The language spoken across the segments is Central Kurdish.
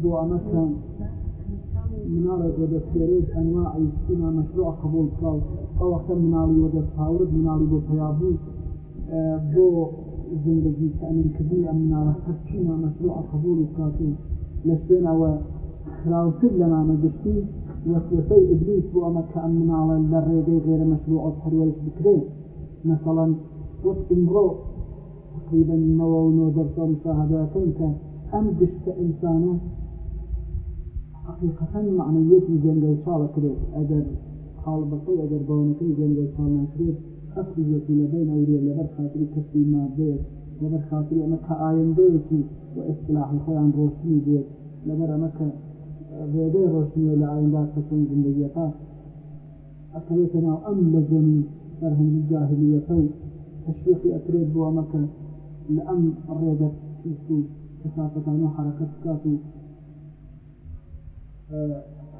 أسبوع اه، مثلا منارة ودف جريد أنواع يجتمع مشروع قبول كلاو أو أختم مناري ودف هاورد مناري بو فيابوس بو زندگی تأمین کردن امناره هرچی ما مشروع قبول کاتو لسنا و خراوتر لنا نجشتی وسوسه ابلیس بو اما كأمناره لرده غير مشروع الحرورش بكره مثلا وقت امرو تقريبا نوو نو درس ومشاهداتن كأم جشت انسانه حقيقةً معنیەتی جەنگە و چاڵە کرێت حال خاڵبەکەی ئەگەر بەونەکەی جەنگە و چاڵ ناکرێت ئەفریەتی لەبین ئەورێت لەبەر خاتری کەسی مادێت لەبەر خاتری ئەمە تا ئاەندەیەکی و ئەسلاحی خۆیان ڕۆشنی دێت لەبەر ئەمەکە ڕێدەی ڕۆشنیە لە ئایندا کەسن زندگیەکە ئەکەوێتە ناو ئەم لە زەنی بەرهەنگی جاهلیەکە و تەشویقی ئەکرێت بۆ ئەمەکە لە ئەم ڕێگە و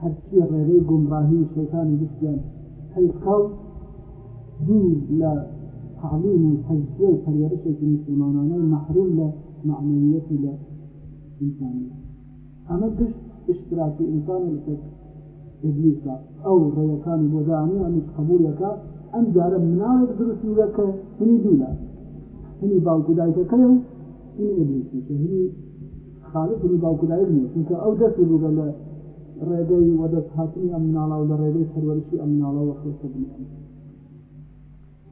هەرچی ڕێرەی گمڕاهی و شەیتانی بشتیان هەلقەڵ دوو لە تعلیم و تەزکیە و پەرێرشێکی مسلمانانەی مەحروم لە معنویەتی لە ئینسانی ئەمە گشت اشتراکی ئینسان لەسەر ئبلیسا ئەو ڕێیەکانی بۆدانی ئەمیش قبولەکە ئەم جارە مناوێت دروست وورەکە هنی دوولە هنی باوکو دایکەکەی و هنی ئبلیسی هنی خالق هنی باوکو دایک نیە چونکە ئەو دەست لوگە لە ڕێگەی وەدەستهاتنی ئەم مناڵا و لە ڕێگەی پەروەرشی ئەم على و خۆشە بنیان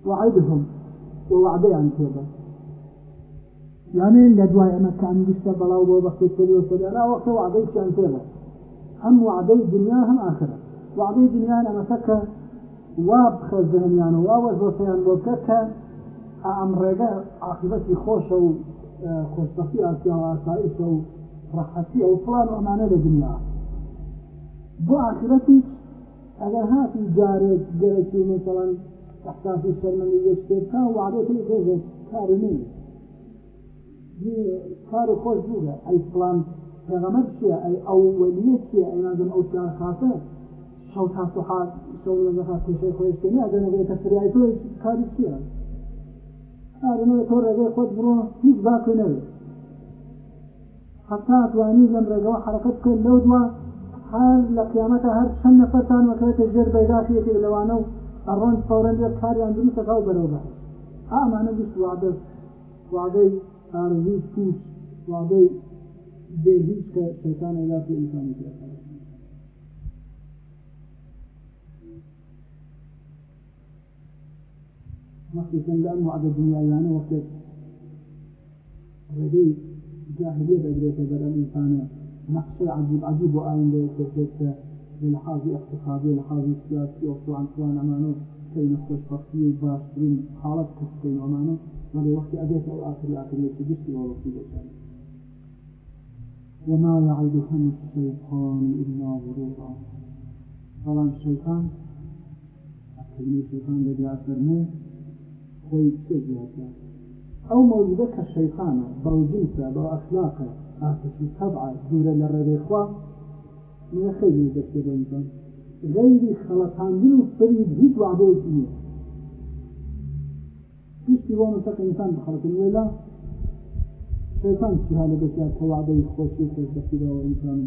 وعدهم ووعدي عن یانێ يعني دوای ئەمە كان بەڵاو بۆ بەختی پێوە سەدەنا وەختە وعدەی چیان تێبە ئەم وعدەی دنیا هەم ئاخرە وعدەی دنیان ئەمەسەکە وا بخە زەهنیانە يعني واوە زۆسەیان يعني بۆ کەکە ئەم ڕێگە عاقبەتی خۆشە و آه، خۆشبەختی ئاسیا و ئاسایشە و بو بۆ ئاخرەتی ئەگەر هاتی جارێک گەرەی مثلەن ئەحساسی شەرمەندی یەک پێ تا وعدەتی خۆشە کار نین کار خوش بوده ای فلان پێغەمەر چیە ئەی ئەو وەلیە چیە ئەی نازم ئەو چیان خاتە شەو تاسوحات شەو نەزەخات پێشەی خۆشتێ نەگەنەگەی تەسریای تۆ کاری چیه چیە نوی تو رگه خود برو هیچ باکو نوی حتی اتوانی زم رگه و حرکت کن لەو دووە حال لقیامت هر چند نفر تان وکرت جر بیدا شید لوانو الران فورا بیر کاری اندرو تکاو برو بحث آمانه بس وعده وعده آرزوی پوچ وعده به هیچ که شیطان ایلا که انسانی کرده وقتی کن لأنه عدد دنیایانه وقتی ربی جاهلیت ادریت بر الانسانه نقشة عجيب عجيب وآين للحاضي اقتصادي للحاضي سياسي وفلان أمانو كي كلمة خوشبختية وباشرين حالة كسكين أمانو ولي وقت أبيت أو آخر آخری که جسی و وقتی وما يعيدهم الشيطان إلا غروبا طبعا الشيطان الكلمة الشيطان الذي أفرمه خوي كيف أو مولدك الشيطان بوزيته بأخلاقه عاقشی طبعا دوورە لە من خيلي خەیری دەستێ بۆ خلطان غەیری خەڵەتاندن هيت پەری هیچ وعدەیەکی نییە هیچی انسان بخلط ئینسان بخەڵەتن وێلا شیطان چیها لە دەستیا کە وعدەی خۆشی خۆشبەستیەوە ئینسان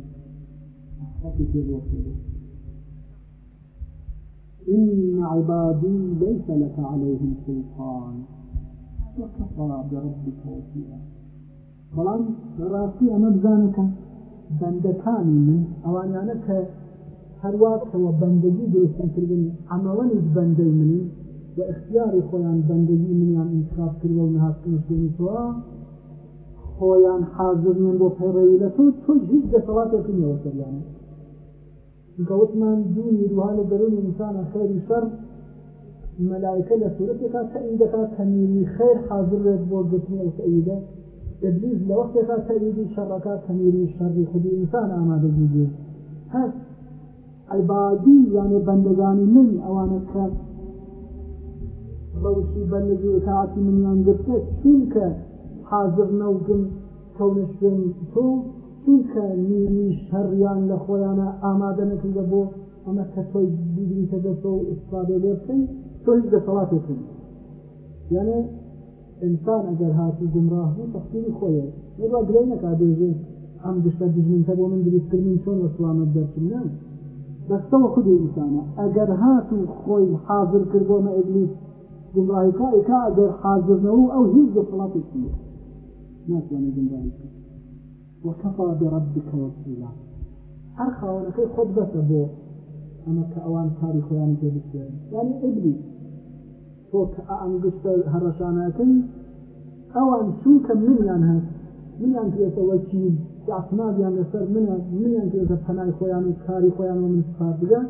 حەقی پێ بۆ إن عبادي ليس لك عليهم سلطان وكفى بربك وكيلا بەڵام بەڕاستی ئەمە بزانەکە بەندەکانی من ئەوانانە کە هەرواتەوە بەندگی درستکردن ئەمەوەنیش بەندەی منی و اختیاری خۆیان بەندگی منیان انتخاب کردوە و نهاتن شوێنیتەوە خۆیان حازرن بۆ پەیڕەوی لە تۆ تۆ هیچ دەسەڵاتێکی نیەوە سەریانە گەوتمان دوو نیروها لە دەرونی ئینسانە خێری شەر مەلایکە لە سوورەتێکا کە ئیندەکە کەمیلی خێر حاضر بێت بۆ گرتنی ئەو سەیدە ئبلیس لە وەختێکا تەریدی شەڕەکە تەمیری شەڕی خودی ئینسان ئامادەگی بێ هەست عیبادی یانێ بەندەگانی من ئەوانە کە بەوشی بەندگی وتاعاتی منیان گرتێت چونکە حاضر نەوتم کەونە شوێن تۆ چونکە نیری شەڕیان لە خۆیانە ئامادە نەکردە بۆ ئەمە کە تۆی بیگریتە دەسۆ و ئیسپادە لێ بکەین تۆ هیچ دەسەڵاتێکن یانێ انسان ئەگەر هاتی گمڕاهبوو تەخصیری خۆیە یوا گرەی نەکا دێژێ ئەم دشتە دژمنتە بۆ من دروستکردنی چۆن لە سلامەت دەرچنە دەستەوە خودی ئینسانە ئەگەر هات و خۆی حاضر کردۆمە ئەبلیس گمڕاهیکە ئیکا ئەگەر حاضرنەوە ئەو هیچ دەسڵاتی نیە ناتوانێ گمڕاهیکە وەکەفا بڕبك وەکیلا هەر خاوەنەکەی خۆت بەسە بۆ ئەمە کە ئەوان کاری خۆیان پێ بسێن یعنی ئەبلیس تۆ کە ئەنگشتە هەڕەشانەکەی ئەوان چونکە منیان هەست منیان کرێتەوە چی عسمابیان لەسەر منە منیان کرێتە پەنای خۆیان و کاری خۆیان و من سپار بگە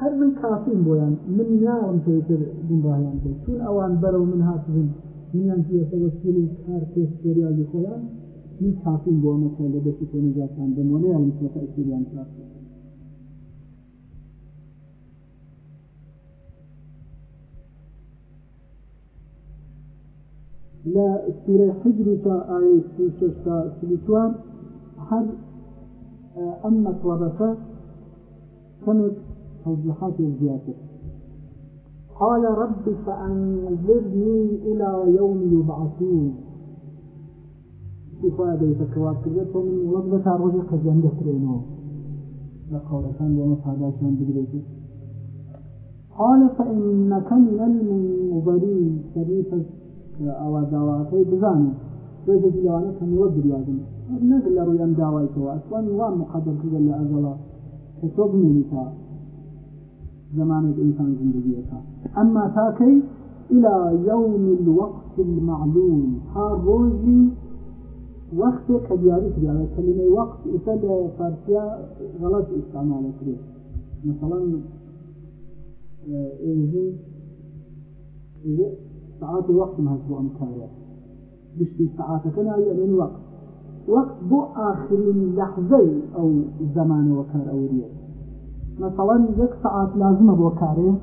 هەر من کافیم بۆیان من ناوم پێتر گمڕایان پێ چون ئەوان بەرەو من هاتبن منیان کرێتەوە سیل و کار پێشتریای خۆیان من کافیم بۆ مەسە لە دەستی تۆ نجاتان بمۆنەیان مەسەکە ئەسیریان کافی لا سورة حجر تا ئاەی سلسوان تا أما طلبك ئەم مەتوابەکە الزيادة قال رب فأنظرني إلى يوم يبعثون إفادة يتكواب كذلكم وقت روجي قد رينو لقولة كان يوم فاداشان بقريتي قال فإنك من المنظرين شريفة ئاوا داواەکەی بزانن بێژێکی لەوانە کەمیوە بریادن نەک لە ڕووی ئەم داوایتەوە ئەسوان وان مقدر کردە لە ئەزەڵا کە تۆ بمێنی تا زمانێک ئینسان زندگیەکە ئەمما تاکەی إلى يوم الوقت المعلوم ها روزي وقت كدياري كدياري كلمة وقت إسال فارسيا غلط استعمال كريه مثلا إيه ساعات وقت ما هو بو ام ساعات كنا يعني وقت وقت بو آخرین لحظه او زمان وكار أو ريال مثلا یک ساعت لازمه بو کاره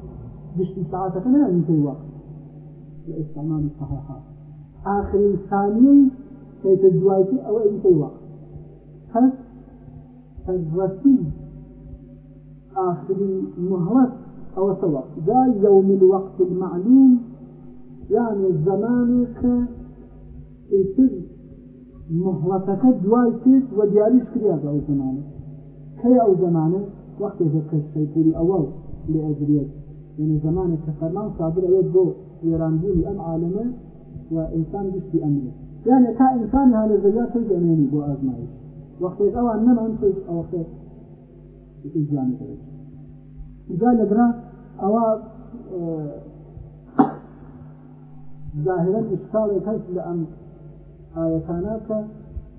ساعات كنا يعني في وقت لإستعمال الصحيحة آخر ثانية في الدوايتي أو أي في وقت هل الرسي آخر مهلة أو سوق ذا يوم الوقت المعلوم یانێ زەمانێکە ئیتر مهڵەتەکە دوای کرد و دیاریش کریادا ئەو زمانە کەی ئەو زمانە وەختێکە کە سەیپوری ئەوە لێ ئەجرێت یعنی زمانێک کە فەرمان سابر ئەوێت بۆ وێرانبوونی ئەم عالمە و ئینسان گشتی ئەمرێت یانێ تا ئینسان ها لە زەویا تۆی دەمێنی بۆ ئازمایش وەختێک ئەوان نەمان تۆی ئەوەختێک ئیجیان دەوێت جا لەگرا ئەوە ظاهرا إشكالك هل لأم آيتانك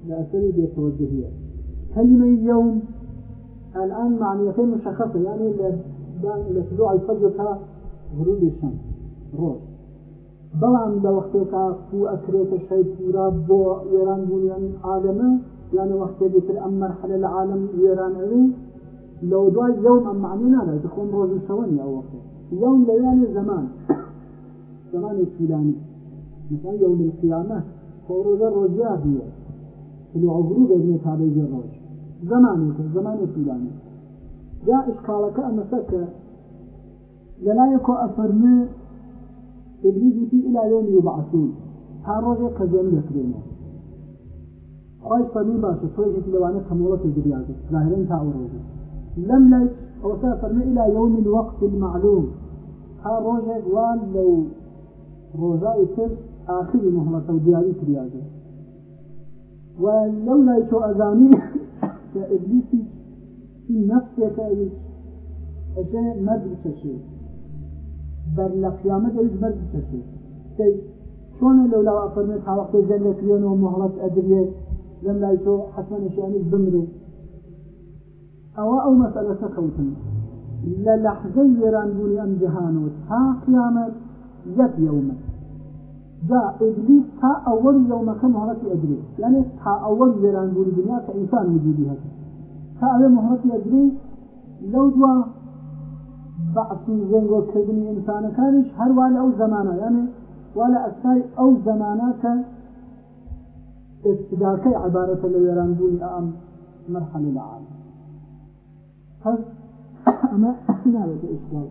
لأسري توجهيه كلمة اليوم الآن معنيتين مشخصة يعني لطلوع الفجر غروب الشمس روز بلان لوقتك فو أكريت الشيء پورا بو ويران بنيان عالمه يعني وقت ذكر أم مرحلة العالم يران عليه لو دعي يوم أم معنينا لا تكون روز شواني يا وقت يوم لا يعني زمان زمان الفلاني مثلا يوم القيامة خروج الرجاء بیه طلوع غروب ابن تابعی الرجاء زمان که زمان طولانی جا اشکالکه اما سکه لەلایەکۆ ئەفەرمێ ئبلیزیتی ئلایۆن و بەعسون تا ڕۆژێک قەزێن دەکرێنە خۆش فەرمی باشە تۆژێک لەوانە کەمەوەڵەتی دریاگە ظاهرن تا ڕۆژە لەم لای ئەوسا فەرمە ئلا یوم الوەقت المعلوم هالرجاء وان لو روزای تر آخری مهڵەتە و دیاری کریاگە و لەو لای تۆ ئەزانی کە ئبلیسی نەفسێکە ئەشێ مەرد چەشێ بەر لە قیامەت ئەوش بەرد چەشێ چۆن لەو لاوە فەرمێت هاوەقتی زەر لەکرێنەوە مهڵەت ئەدرێت لەم لای حتما حەسمەن شانش بمرێ ئەوە ئەو مەسەلەکە خەوتن لە لەحزەی وێرانبوونی ئەم جهانوت تا قیامت يد يوما جاء إبليس تا أول يوم كم مهرة أدري يعني تا أول زران بول الدنيا كإنسان وجودي هذا تا أول مهرة أدري لو دوا بعث زنگو كردني إنسان كانش هر والا أو زمانا يعني والا أساي أو زمانا زمانك استداكي عبارة اللي يران بول الأم مرحل العالم هل أما أحنا لك إشكال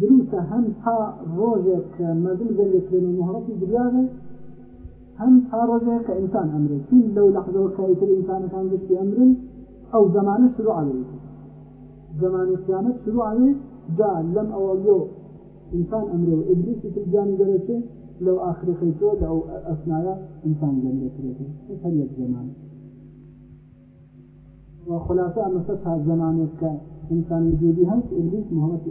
دروسە هم تا روزك کە مەدل گەلێکێن و مهڕەتی دریاێ هەم تا روزك إنسان أمره كل لو لحظة وكايت الإنسان كان ذلك ئەمرن ئەو زمانە شروع عليه زمانی قیامەت شروع عليه جا لەم ئەوەلۆ ئینسان ئەمرێ و ئبلیسی تجانی گەرەچێ لەو ئاخری خەیتۆ لەو ئەسنایە ئینسان گەندێتێتێ هەر یەک زمان وخلاصە ئەمەسە تا زمانێک کە ئینسان وجودی هەم ئبلیس مهمەتی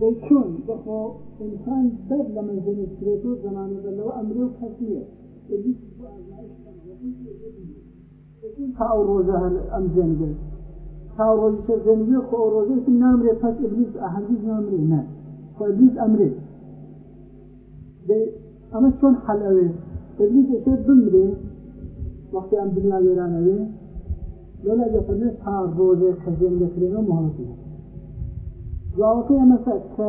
به چون بخو انسان بر لمنزل سرتو زمان بلو امره و کسیه تا او روزه ام زنگه تا او روزه چه زنگه خو او روزه اسم نامره پس ابلیس احادیث نامره نه خو ابلیس امره اما چون حل اوه ابلیس اشه بمره وقتی ام دنیا ویران اوه لولا جفرنه تا روزه که زنگه فرنه محاصله دواوەکە ئەمەسە کە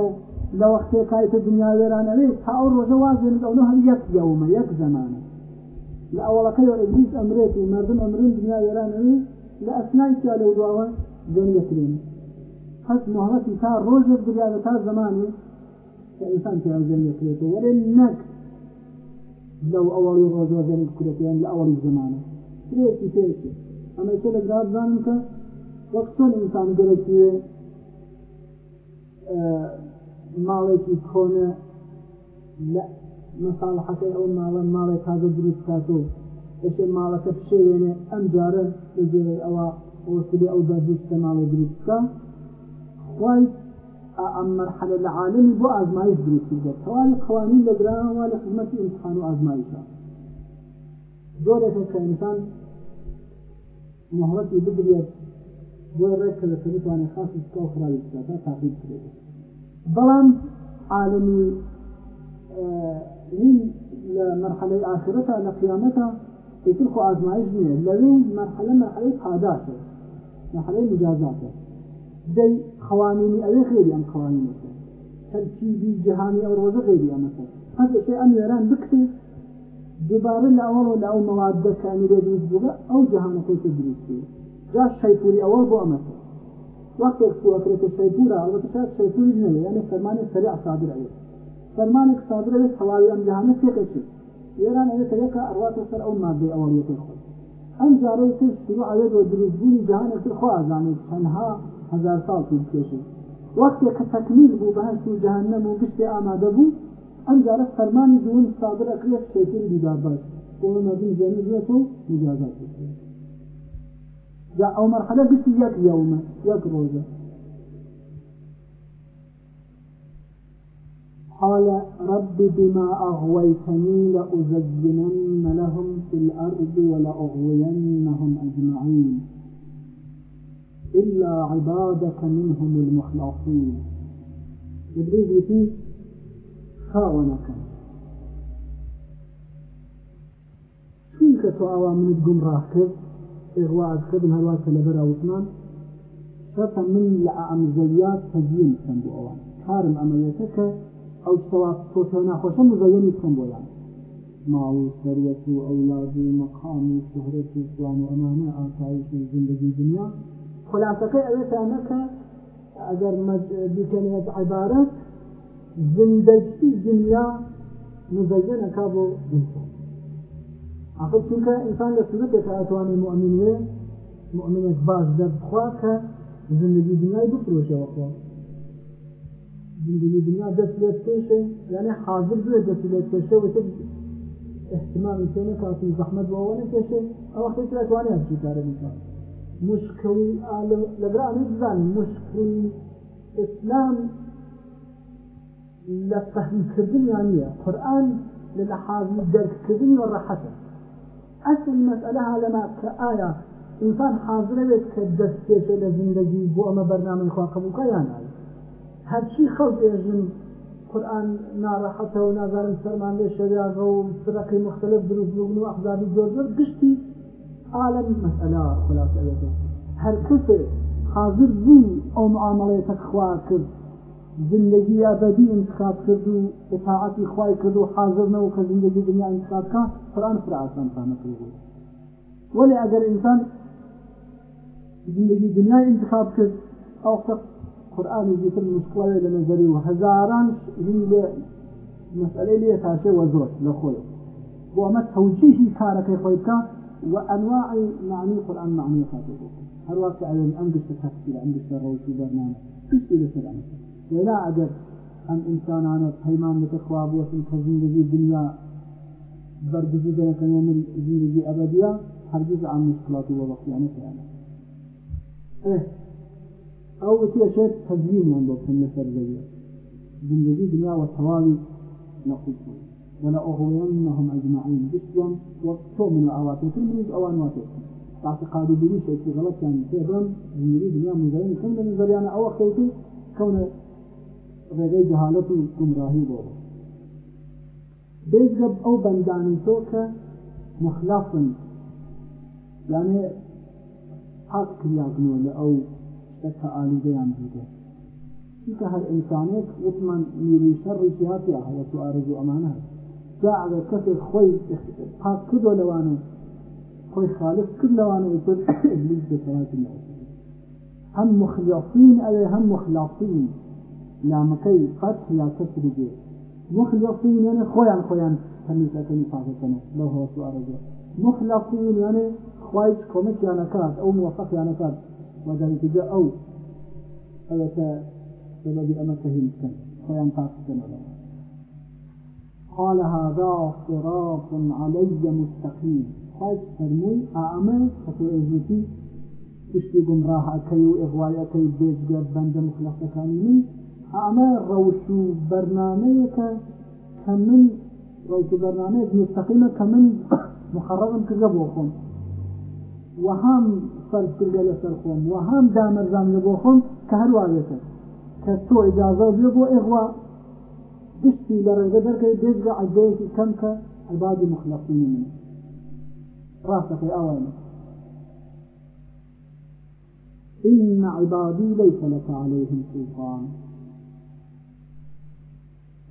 لە وەختێ کایتە دنیا وێرانەوێ تا ئەو ڕۆژە وازێن ئەوە هەر یەک یەومە یەک زمانە لە ئەوڵەکەی ئەنگلیس ئەمرێت و مردم ئەمرن دنیا وێرانەوێ لە ئەسنای چا لەو دواوە دەنیەکرێن حەت مهڵەتی تا ڕۆژێک بریاە تا زمانی کە ئینسان پیازەنیەکرێتەوە وەرێ نەک لەو ئەوڵی ڕۆژوە زەنی کوورەتیان لە ئەوڵی زمانە پێێکی پێێکی ئەمە تێ لە گرازانم کە وەک چۆن ئینسان گەرەکیێ ماڵێکی کۆنە لە مەساڵحەکەی ئەو ماڵە ماڵێک تازە دروست کاتەوە بەشێ ماڵەکە پشێوێنێ ئەم جارە دەجێ ئەوە وەسلی ئەو بەدوستە ماڵی دروستکە خی ئەم مرحلە لە عالمی بۆ ئازمایش دروستی دە تەوان قوانین لەگرانەوە لە خزمەتی ئیمتحان و ئازمایشە زۆرێکە کە ئینسان مهڵەتی بگرێت بۆ ڕێک کە لە سەرتوانێ خاصی سکاو خراوی تا تاقیب کرێت بەڵام عالمی لە مرحلەی ئاخرەتە لە قیامەتە تر خۆ ئازمایش نیە لەوێ مرحلە مرحلەی پاداشە مرحلەی مجازاتە دەی خوانینی ئەوێ خێری ئەم خوانینەکە تەرکیبی جهانی ئەو ڕۆژە غێری ئەمەکە هەندێکی ئەم وێران بکتێ دوبارە لاوەڕۆ لاو مەوادەکانی لێ دروست بووە ئەو جهانەکەی کە دروستی جا شەیپوری ئەوە بۆ ئەمەکە وقتك فوكرة الشيطورة أو تشاهد شيطور جنوي يعني فرمانك سريع صادر عليه فرمانك صادر عليه حواوي أم جهانة فيكشي يران أن يتيك أرواح سر أم مادة أولية الخلق أم جاري تش شروع عدد ودروزبوني جهانة في الخواه يعني تنها هزار سال تبكيشي وقتك تكميل بو بهنس جهنم وبشتي آماده بو أم جارة فرماني دون صادر أكريت شيطور بجابات ومن مدين جانب يتو مجازات جاء عمر مەرحەلە بچی یەک یەومە یەک ڕۆژە قال رب بما أغويتني لأزينن لهم في الأرض ولأغوينهم أجمعين إلا عبادك منهم المخلصين إبريد في خاونك شنك تؤوى من الجمرة كذب إغواء كردن هر كالبرا وثمان عثمان شرطا من لأمزيات تزيين كان أوان كارم أمريتك أو سوا توتنا خوشم مزين كان أوان يعني مال سرية وأولاد مقام شهرة إسلام وأمانة آسائش زندگي دنيا خلاصك أويتا نكا أجر بكلمة عبارة زندگي دنيا مزينة كابو دنيا تلك إنسان لسلطة أتواني سوورەتێکە ئەتوانێت مؤمن وێ مؤمنێک باش دەرخوا کە زندگی دنیای بفرۆشەوەخوا زندگی دنیا دەست لێت پێشە یعنی حاضر بێ دەست لێت پێشە وتە احتمالی تێنە کاتی زەحمەت بۆەوە نەکێشێ ئەوە خێتوانیان چی کارە بیکات مشکلی لەگرانی مشكل مشکلی ئسلام لە فەهمکردن یانە قورآن لە لە حاضر دەرکردن وە ڕەحەتە ئەسل مەسئلە عالەما کە ئایا ئینسان حاضرە بێت کە دەست پێشە لە زیندگی بۆ ئەمە بەرنامەی خواقبووکە یان هەرچی خەڵ بێژن قورآن ناڕەحەتە و نازارم سەرمان لێ شەریاغە و سرەکەی مختلف دروستبوون و ئەحزابی زۆر زۆر گشتی عالم مەسئلە خلاص ئەوێتە هەر کەسێک حاضر بوو ئەو معامەڵەیەتە خوا کرد زندگی ئەبدی انتخاب کرد و اطاعتی خوای کرد و حاضرنەوە کە زندگی دنیا انتخاب کا قرآن فرعسان تانەکرد ولی اگر انسان زندگی دنیا انتخاب کرد ئەو قرآن جتر مشکڵێ لە نظری و هەزاران لێ مسئلەی لێ تاشێ وە زۆر و خۆی توجیهی ئەمە تەوجیهی کارەکەی خۆی بکە وأنواع معنى القرآن معنى خاطئة هل واقع على الأمر التفسير عند الشر والبرنامج كل شيء لسلامته لێرا ئەگەر ئەم ئینسانانە پەیمان بتەخوا بۆتن کە زیندگی دنیا بەرگزی دەەکەن من زیندگی ئەبدیە هەرگیز ئەم مشکلات و وەڵقییانە اه، پێیانە ئەو وتیشێت تەزیینیان بۆ بکەن لەسەر زەویە لذي دنیا وەتەواوی نەخود ولا أغوينهم أجمعين بشيا وقتوا من الأواتي كل من الأوان واتي اعتقاد بليش في غلط يعني تيغم يريد يا مزاين كم من الزريانة أو أخيتي كون رغي جهالەت و گمڕاهی بۆەوە بێژگە ئەو بەندانی تۆ کە مخلافن حق كرياغنو لە ئەو شتەکە ئالودەیان دیگەێت چونکە هەر ئینسانێک وتمان میری شەڕی جیاتیا هەیە تو ئارزوو ئەمانە جا ئەگەر کەسێک خۆی پاک کردۆ لەوانە خۆی خالف کرد لەوانە پر ئبلیس بەسەڵاتی هەم مخلافین ئەوێ هەم كسر فەت مخلصين يعني خويا خويا یعنی خۆیان خۆیان لو هو سؤال هۆس مخلصين يعني مخلصین یعنی خوایت کۆمەکیان أو موفق موفقیان ئەکات وذلك ئەو أو سببی ئەمە تەهیم بکەن خۆیان پاک بکەنەوە قال هذا صراط علي مستقيم خايف فرمي أعمل خطوة تشتی گمڕاهەکەی و ئێغواایەکەی بێجگە بەندە مخلەقەکانی من ئامە ڕەوش و بەرنمەیەکە کە من ڕوت و بەرنمەیەک مستەقیمە کە من مخەڕەم کردە بۆ خۆم وەهام فەرکردە لەسەر خۆم وەهام دامەرزان لە بۆ خۆم کە هەروواێتە کە تۆ ئجاازە بێ بۆ ئێغوا من ڕاستەکەی ئەوانە إن عبادي ليس لك عليهم سلطان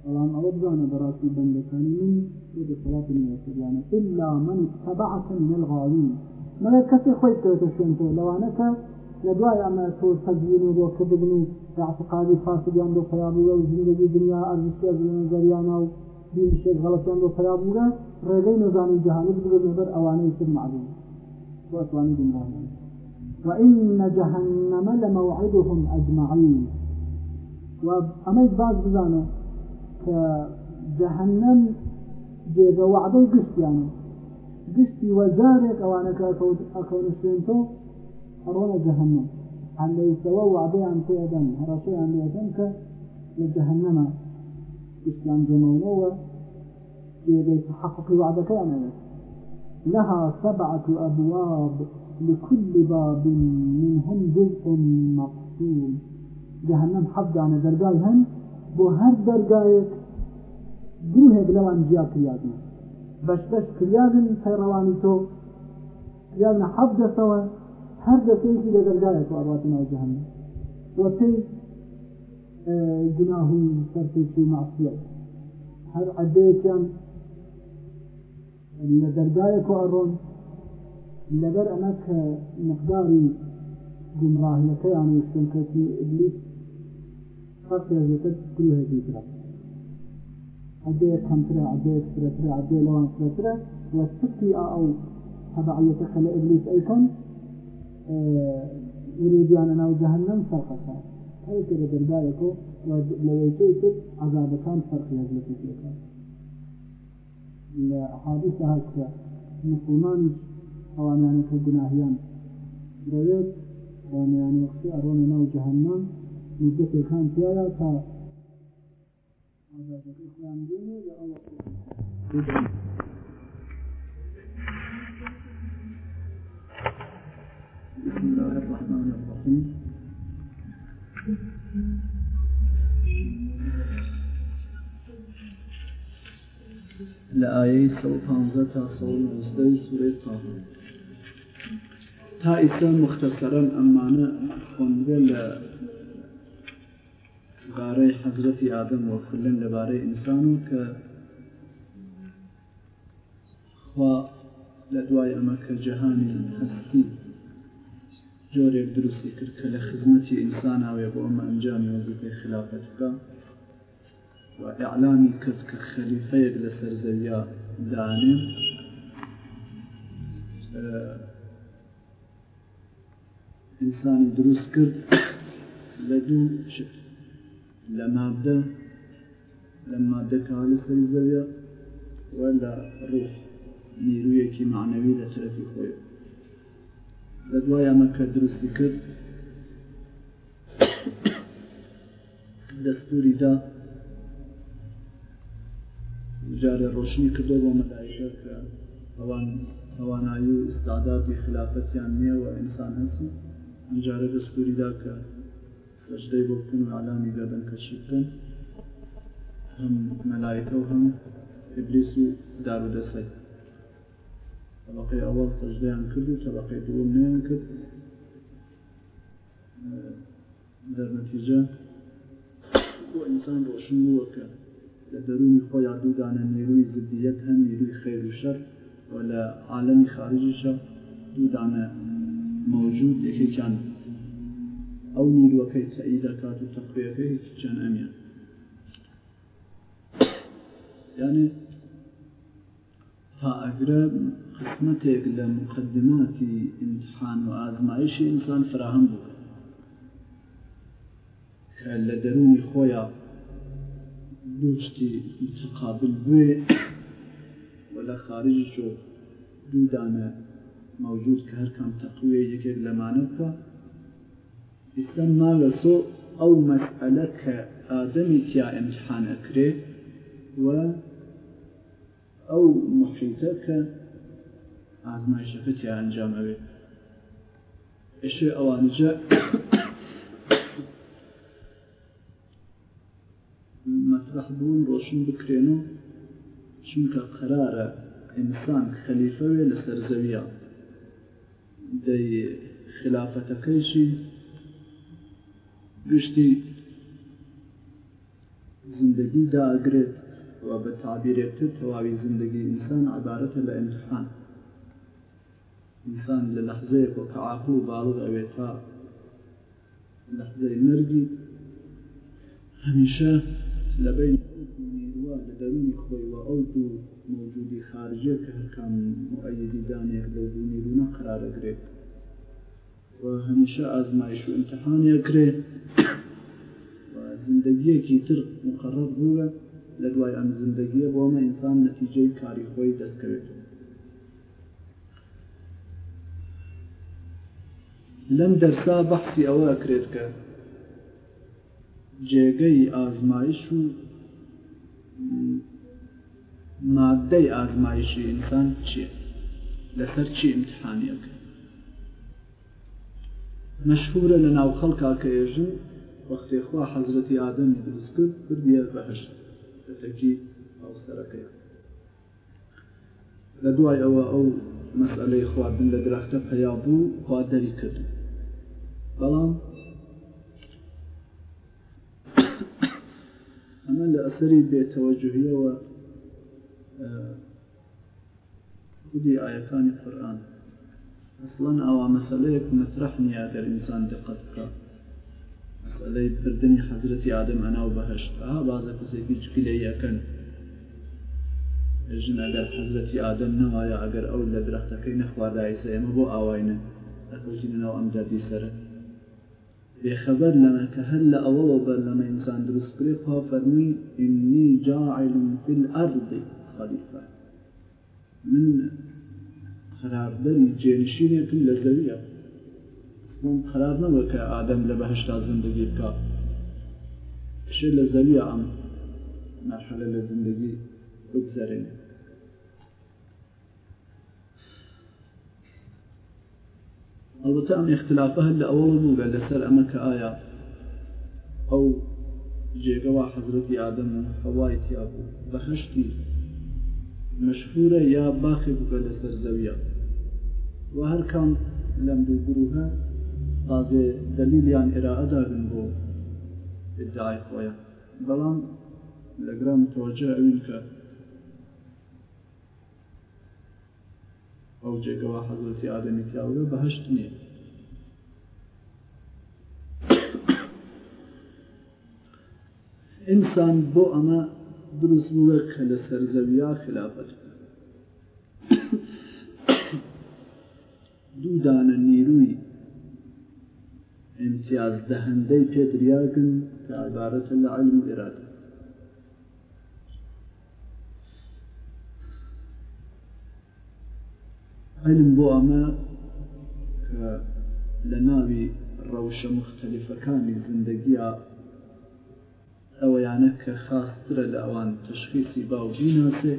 طبعا أوضعنا براسي بند كان من يد صلاة الميسريان إلا من اتبعك من الغاوين مگر کسی خۆی کەوتە شوێن تۆ لەوانەکە لە دوای ئەمە تۆ سەگین و بۆ کردبن و عقالی فاسیان بۆ خراببووە و زیندگی دنیا ئەرزشیە نظریانە و بیشێ غەڵەتیان بۆ خراببووە ڕێگەی نەزانی جهانی بگەبەر ئەوانەی تر معلوم وتوانی دنیاان وإن جهنم لموعدهم أجمعين وأميت بعض بزانه کە جەهنم جێگە وعدەی گشتیانە گشتی وەجارێک ئەوانەکە أكون شوێنتەوە أرونا جهنم عن ليسوا وعديان في دم هرشي عن ليسان ك لجهنم إسلام جيب يتحقق وعدك أنا لها سبعة أبواب لكل باب منهم جزء مقسوم جهنم حد عن درجايهم بو هر بەرگایەک گروهێک بلوان جیا کریادن بەشتەش کریادن پەیڕەوانی تۆ کریادنە حەب دەسەوە هەر دەستێکی لە دەرگایەک واباتە ناو جەهەنم وەپی اه، گناه و سەرپێکی معسیەت هەر عەدەیەکیان لە دەرگایەک و ئەڕۆن لەبەر ئەمە کە مقداری گمڕاهیەکەیان و شنکەتی ئبلیس صار فيها زيتات كلها زيتات عديت خمسرة عديت ثلاثرة عديت لوان ثلاثرة والتسكية أو تبعية خل إبليس أيضا آه، يريد أن أنا جهنم فرق صار أي كده درباركو ولويتي كت عذاب كان فرق يزلتي فيها لأحاديث هكذا مسلمان أواميان كالجناهيان دويت أواميان وقتي أرون ناو جهنم مدتێکان تیاە تا خۆیان بێنێ لە ئەوە بسم الله الرحمن الرحيم لە ئایەی سە پانزە تا سەدەی سوورەی تاڵ تا ئیسا مختەسەرەن ئەمانە خوندێ لە بارەی حضرتي آدم و لباري لەبارەی ئینسان خوا لە دوای ئەمە حسدي جەهانی هەستی جۆرێک دروستی کرد کە لە خزمەتی ئینساناوێ بۆ ئەمە ئەنجامی وەزی پێی خلافەت بکە و ئەعلامی کرد کە خەلیفەیەک لە سەرزەویا لە مادە لە مادەکانی سەری زەویە و لە ڕوح نیرویەکی معنەوی لە چرەتی خۆی لە دوای ئەمەکە درستی کرد دەستوریدا جارە ڕۆشنی کردۆ بۆ مەلایشە کە ئەوان توانایی و ئستاداتی خلافەتیان نییە و ئینسان هەسی ئەمجارە دەستوریدا کە سەجدەی بۆ بکەن و علامی دەدەن کەشی بکەن هەم مەلایەکە و هەم ئبلیس و دارودەسەی طبقەی ئەوەڵ سەجدەیان کرد و طبقەی دووەم نیان کرد دەرنەتیجە بۆ ئینسان ڕۆشن بووەکە لە دەرونی خۆیان دوودانە نیروی زدیەت هەم نیروی خێر و شەر و لە عالەمی خارجیشە دوودانە موجود یەکێکیان او نیلوەکەی سەئی سعيدة و تەقویەکە فيه تجان ئەمیان يعني تا ئەگرە قسمەتێک لە مقدماتی ئینتحان و ئازمایشی فراهم بك كأن لدروني خويا خۆیان متقابل بي ولا لە خارجی چۆ موجود كهر هەرکەم تقوية يكيب لەمانە بکە ئیسلامما لە سۆ ئەو مەسئلە کە ئادەمی تیا ئەمتحانە کرێ و ئەو محیتە کە ئازمایشەکە تیا ئەنجامەوێ ئەشێ ئەوانجە مەطرح بوون ڕۆشن بکرێن و چونکە قرارە ئینسان خەلیفەوێ لە سەرزەویە دەی خلافەتەکەیشی گشتی زندگی داگرێت و بە تابیرێتتر تەواوی زندگی ئینسان عبارەتە لە ئەمتحان ئینسان لە لەحزەیە بۆ کەعاقل و باڵغ ئەوێت تا لەحزەی مەرگی هەمیشە لە بین نیروە لە دەرونی خۆی و ئەو دوو موجودی خارجە کە هەرکان مؤیدی دانێک لەو دوو نیرونە قرارەگرێت و هەمیشە ئازمایش و امتحانیەکرێت زندگیەکی تر مقرڕ بووە لە دوای ئەم زندگیە بۆمە ئینسان نەتیجەی کاری خۆی دەستکەوێت لەم دەرسا بەحسی ئەوە ئەکرێت کە جێگەی ئازمایش و مادەی ئازمایشی ئینسان چیە لەسەر چی ئیمتحانیەکە مەشهورە لە ناو خەڵکا کە ئێژن وەختێخوا حەزرەتی ئادەمی دروست کرد بردیە بەهش تەکی ئەو سەرەکەی لە دوای ئەوە ئەو مەسئلەی خواردن لە درختە پیا بوو خوا دەری کرد بەڵام ئەمە لە ئەسری بێتەوەجهیەوە خودی ئاەکانی قورآن ئەسڵەن ئەوە مەسلەیەک مەترح نیە دەر ئینسان دقت بکات مسئله بردنی حضرت آدم انا و لەی بردننی حەزرەتی ئادەم هەناو بەهشت ئا بازە کەسێکی چکیلە یەکەن ژن ئەگەر حەزرەتی ئادەم نەمایە ئەگەر ئەو لە درەختەکەی نەخوادایسە ئێمە نو ام ئەکەوتینەوە سره دەردی خبر بێخەبەر که هل اول و بر لما انسان ئینسان کری خواه فرمی ئینی جاعل فی الأرض خلیفه من قراردەری جێنشینێکم لە زەویە قرار نەوە کە ئادەم لە بەهشتا زندگی بکە کش لە زەویە ئەم مەرحەلە لە زندگی بگذەرێن ئەڵبەتە ئەم اختلافە هەر لە ئەوە بووە لەسەر ئەمە کە ئایا ئەو جێگەوا حەزرەتی ئادەم و هەوای تیا بوو بەهشتی مەشهورە یا باخی بکە لەسەر زەویە و هەر کام لەم دوو گروهە بازێ دەلیلیان ئێراعەداگن بۆ ئدعای خۆیان بەڵام لەگرام تۆجە ئەوین کە ئەو جێگەوە حەزەتی ئادەمی پیاوە بەهشت نییە ئینسان بۆ ئەمە دروست بووە کە لە سەرزەویا خلافەت دوو دانە نیروی امتیاز دهندەی پێدریاگن کە عیبارەتە لە علم و ئێرادە علم بۆ ئەمە کە لە ناوی ڕەوشە مختلفەکانی زندگیە ئەوەیانە کە خاسترە لە ئەوان تشخیصی باوجی ناسێ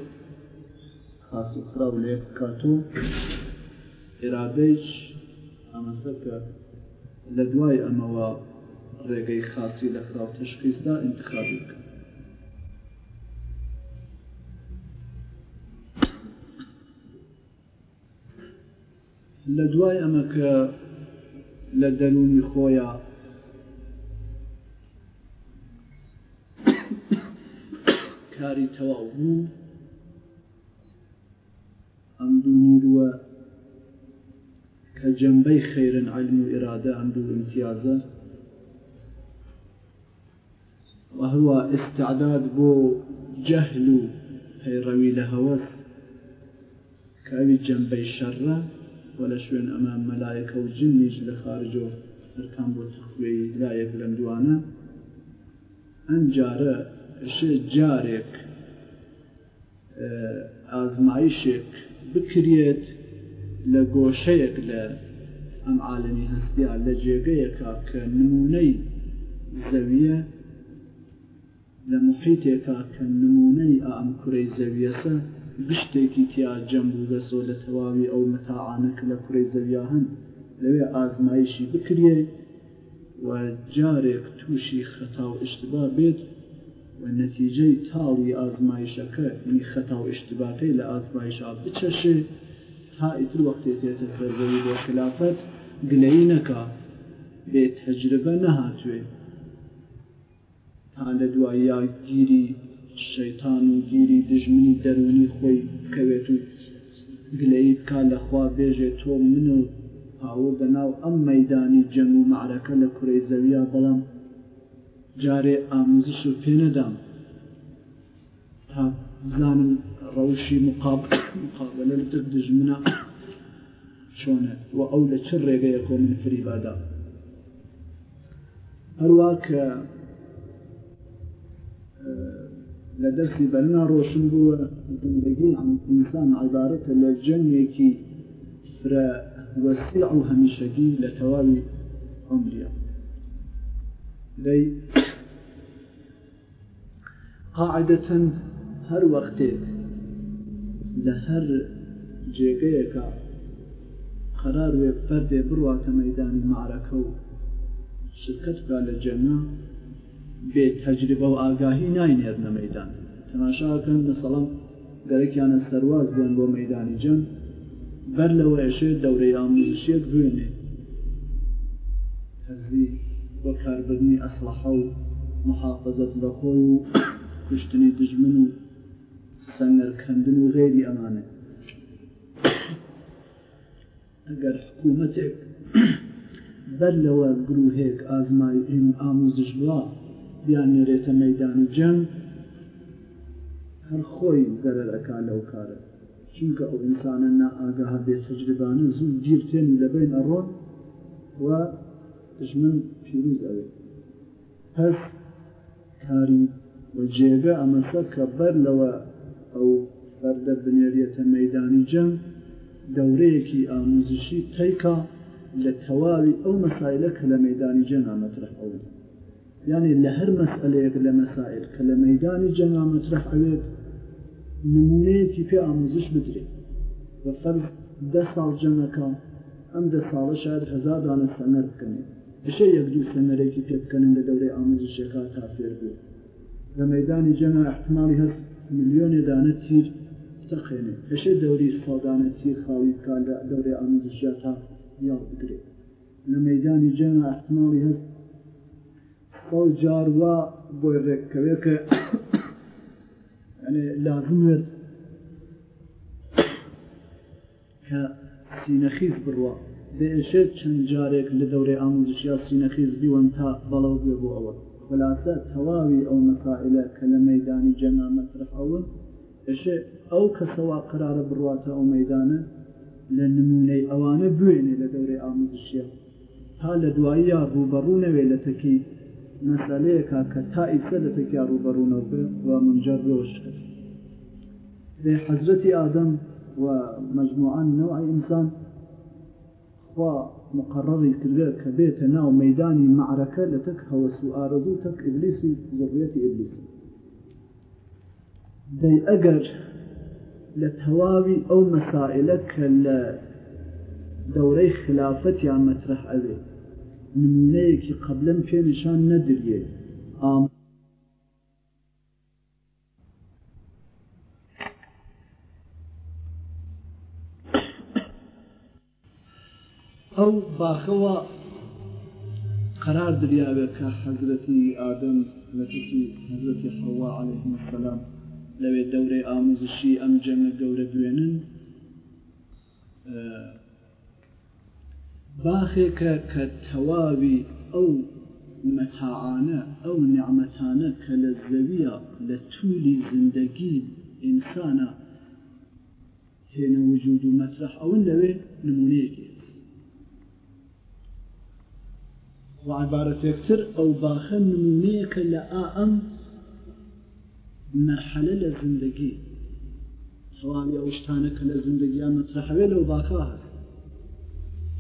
خاص و خراو لێ بکاتۆ ئێرادەیش ئەمەسە کە لە دوای ئەمەوە ڕێگەی خاصی لە خراو تشخیصدا انتخابی بکەن لە دوای ئەمە کە لە دەرونی خۆیان کاری تەواو بوو جنبەی خێرن علم و ئێرادە ئەم دوو امتیازە وهو استعداد بۆ جەهل و پەیڕەوی لە هەوەس کاوی جنبەی شەڕە و لە شوێن ئەمان مەلایەکە و جنیش لە خارجۆ سەرکان بۆ تخوێ لایەک لەم دوانە ئەم جارە جارێک ئازمایشێک بکرێت لە گۆشەیەک لە ئەم عالمی هەستیا لە جێگەیەکە کە نمونەی زەویە لە محیتێکا کە نمونەی ئەم کوڕی زەویەسە گشتێکی تیا جەمبوو بەسۆ لە تەواوی ئەو متاعاانەک لە کوڕی زەویا هەن لەوێ ئازمایشی بکرێ و جارێک تووشی خەتا و اشتبا بێت و نەتیجەی تاڵی ئازمایشەکە ینی خەتا و اشتباتی لە ئازمایشا بچەشێ تا ئیتر وەختێ تێتە سەرزەوی بۆ خلافەت گلەیی نەکا بێت هەجربە نەهاتوێ تا لە دوایی یا گیری شەیتان و گیری دژمنی دەرونی خۆی بکەوێت و گلەیی بکە لەخوا بێژێت تۆ من و ئاوە بەناو ئەم مەدانی جەنگ و معرەکە لە کوڕی زەویە بەڵام جارێ ئاموزش و پێنەدام تا بزانم ڕەوشی مقابل مقابلە لە دژمنە چۆنە و ئەو لە چ ڕێگەیە کۆ من فریبادا هەروە کە لە دەستی بەنا ڕۆشن بووە زندگی ئینسان عیبارەتە لە جەنگێکی فرە وەسی ئەو هەمیشەگی لە تەواوی عمرە لەی قاعدەتەن هەر وەختێک لە هەر جێگەیەکە قرار وێ فەردێ بڕواتە مەدانی مارەکە و شرکت بکە لە جەنە بێ تەجربە و ئاگاهی ناینێرنە مەدان تەماشاکەن مەسەڵم گەرەکیانە سەرواز بن بۆ مەدانی جەنگ بەر لەوە ئەشێ دەورەی ئاموزشیەک بوێنێ هەزی بۆ کاربردنی ئەسلحە و محافظت بەخۆ و کوشتنی دژمن و سەنەرکەندن و غێری ئەمانێت ئەگەر حکوومەتێک بەر لەوە گرروهێک ئازمای ئین ئاموزش بڵا بیان نێرێتە مەدانی جەنگ هەر خۆی زەرەرەکە لەو کارە چونکە ئەو ئینسانە نائگەها بێت تجربانە زوو گیرتێن لەبین ئەڕۆن و دژمن پیروز ئەوێت پس کاری و جێگە ئەمەسە کە بەر لەوە ئەو بەردە بنێریەتە مەدانی جەنگ دەورەیەکی ئامۆزشی تیکا لە تەواوی ئەو مەسایلە کە لە مەدانی جەنامەترەح ئەو یعنی لە هەر مەسئلەیەک لە مەسائل کە لە مەدانی جەنامەترەح ئەوێت نمونەیەکی پێ ئامۆزش بدرێت بە فەرز ده ساڵ جەمەکە ئەم دە ساڵە شاید هەزار دانە سەمەر بکەنێت بشە یەک دوو سەمەرێکی پێ بکەن لە دەورەی ئامۆزشەکە تا فێر بێت لە مەدانی جەنا احتمالی هەست میلیۆنێ دانە تیر تەخێنێ هەشێ دەوری سەڵدانەتی خاوی بکات لە دەوری ئامێزشیا تا یاڵ بگرێت لە مەدانی جێنە احتماڵی هەست ئەو جاروا بۆی ڕێککەوێت کە لازمێت کە سینەخیز بڕوە دێشێت چەند جارێک لە دەورەی ئامۆزشیا سینەخیز بیوەن تا بەڵەو بێ بۆ ئەوە خلاصە تەواوی ئەو مەسائلە کە لە مەدانی جەنا مەترەحون بشێ ئەو کەسەوا قرارە بڕاتە ئەو مەدانە لە نمونەی ئەوانە بوێنێ لە دەورەی ئامۆزشیە تا لە دوایی ڕوو بەڕوونەوێ لە تەکی مەسالەیەکە کە تا ئیسە لە تەکیا ڕوو بەڕوونەوە و منجار بۆش کەس لێ حەزرەتی ئادەم و مەجموعان نەوعی ئینسان خوا مقرڕی کردە کە بێتە ناو مەدانی معرەکە لە تەک هەوەس و ئارەزوو تەک ئبلیسی زەبێتی ئبلیسی دەی ئەگەر لە تەواوی ئەو مەسائلە کە يا مترح خلافەت یان مەترح ئەوێ نمونەیەکی قبلم پێنیشان ندري ئام ئەو باخەوە قرار دریاوێت کە آدم ئادەم لە حەزرەتی حەوا السلام لەوێ دەورەی ئامۆزشی ئەم جەمە گەورە دوێنن باخێکە کە تەواوی ئەو مەتاعاانە ئەو نعممەتانە کە لە زەویە لە تولی زندگی ئینسانە هێنە وجود و مەترح ئەون لەوێ نمونەیەکی وعبارەتێکتر ئەو باخە نمونەیەکە لە ئا ئەم مەرحەلە لە زندگی تەواوی ئەو شتانە کە لە زندگییان مەترەحەوێ لەو باکە هەست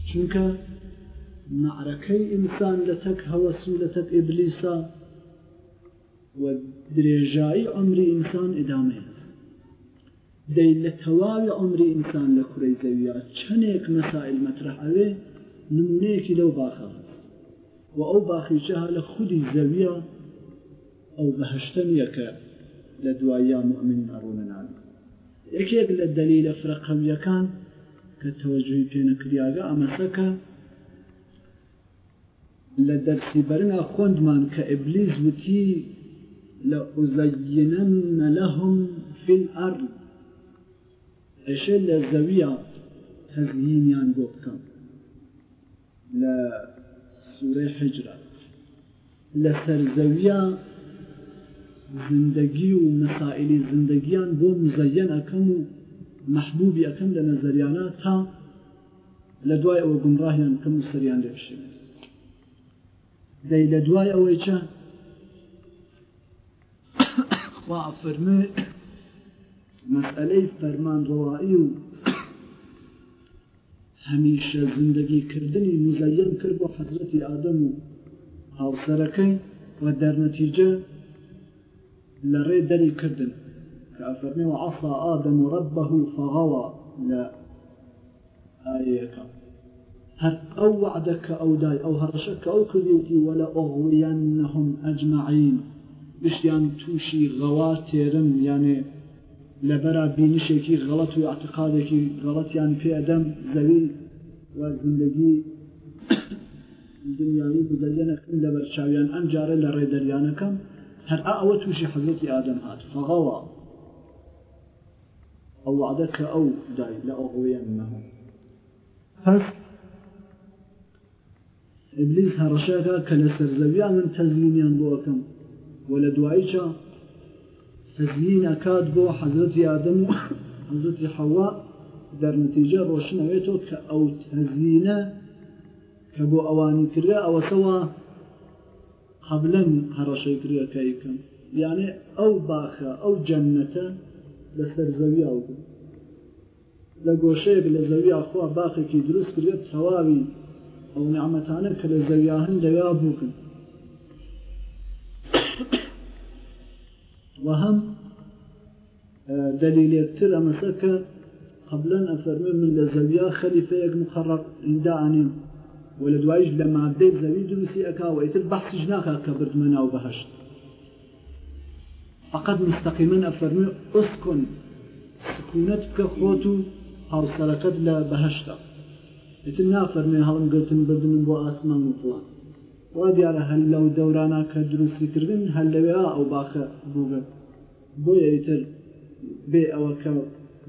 چونکە معرەکەی ئینسان لە تەک هەوەس و لە تەک ئبلیسا و درێژایی ئەمری ئینسان ئدامە هەست دەی لە تەواوی ئەمری ئینسان لە کوڕی زەویە چەندێک مەسائل مەترەحەوێ نمونەیەکی لەو باخە هەست و ئەو باخیچەها لە خودی زەویە ئەو بەهشتە نیەکە لدوايا مؤمن أرونا نعلم إكيك الدليل أفرق هم يكان كالتوجه فينا كرياغا أما سكا لدرس برنا خوندمان كإبليز وتي لأزينن لهم في الأرض أشياء للزوية تزيين ينبوبكم لسورة حجرة لسر زوية زندگی و مسائلی زندگیان بۆ مزەەن ئەەکەم و مححبوبی ئەەکەم لە نەزەریانە تا لە دوای ئەوە گمڕاهیان کەم و سەریان لێشێت دەی لە دوای ئەوەی چە خوافرمە مەسئلەی فەرمانڕەوایی و هەمیشە زندگیکردنی مزەەن کرد بۆ حەزرەتی ئادەم و هاوسەرەکەی و دەرنەتیجە لري دلي كردن كافرني وعصى آدم ربه فغوى لا آيك هل أو وعدك أو داي أو هرشك أو كذيوتي ولا أغوينهم أجمعين يعني توشي غواتيرم يعني لبرا بينشيكي غلط و غلط يعني في أدم زليل وزندقي دنیاوی بزەلێنەکەم لە بەرچاویان ئەم جارە لە هر آوة توشي حضرت آدم هات فغوى أو عدك أو داي لا لأغوينه پس ئبلیس هەڕەشەکە کە لە سەرزەویا من تەزیینیان بۆەکەم و لە دواییچە تەزیین ئەکات بۆ حەزرەتی ئادەم و حەزرەتی حەوا دەرنتیجە ڕۆشنەوێتەوە کە ئەو تەزیینە کە بۆ ئەوانی أو سوا قبلەن هەڕەشەی کردەکەیکەم یانێ ئەو باخە ئەو جەنەتە لەسەر زەوی ئەوبوو لە گۆشەیەک لە زەوی ئاخوا باخێکی دروست کردێت تەواوی ئەو نعممەتانە کە لە زەویا هەن لەوێ بووکن وهم دليل يكتر أمسك قبل أن أفرمي من لزويا خليفة مخرق عند عنهم و لە دوایش لە مادەی زەوی دروستی ئەکاوەیتر بەحسیش ناکات کە بردمە ناو بەهشت فقط مستەقیمن ئەفەرمی ئۆسکن سکوونەت بکە خۆت و هاوسەرەکەت لە بەهشتا ئتر نافەرمێ هەڵم گرتن بردنم بۆ ئاسمان و فڵان وا دیارە هەل لەو دەورانا کە دروستی کردن هەل لەوێ ئەو باخە بووگە بۆ ئیتر بێ ئەوە کە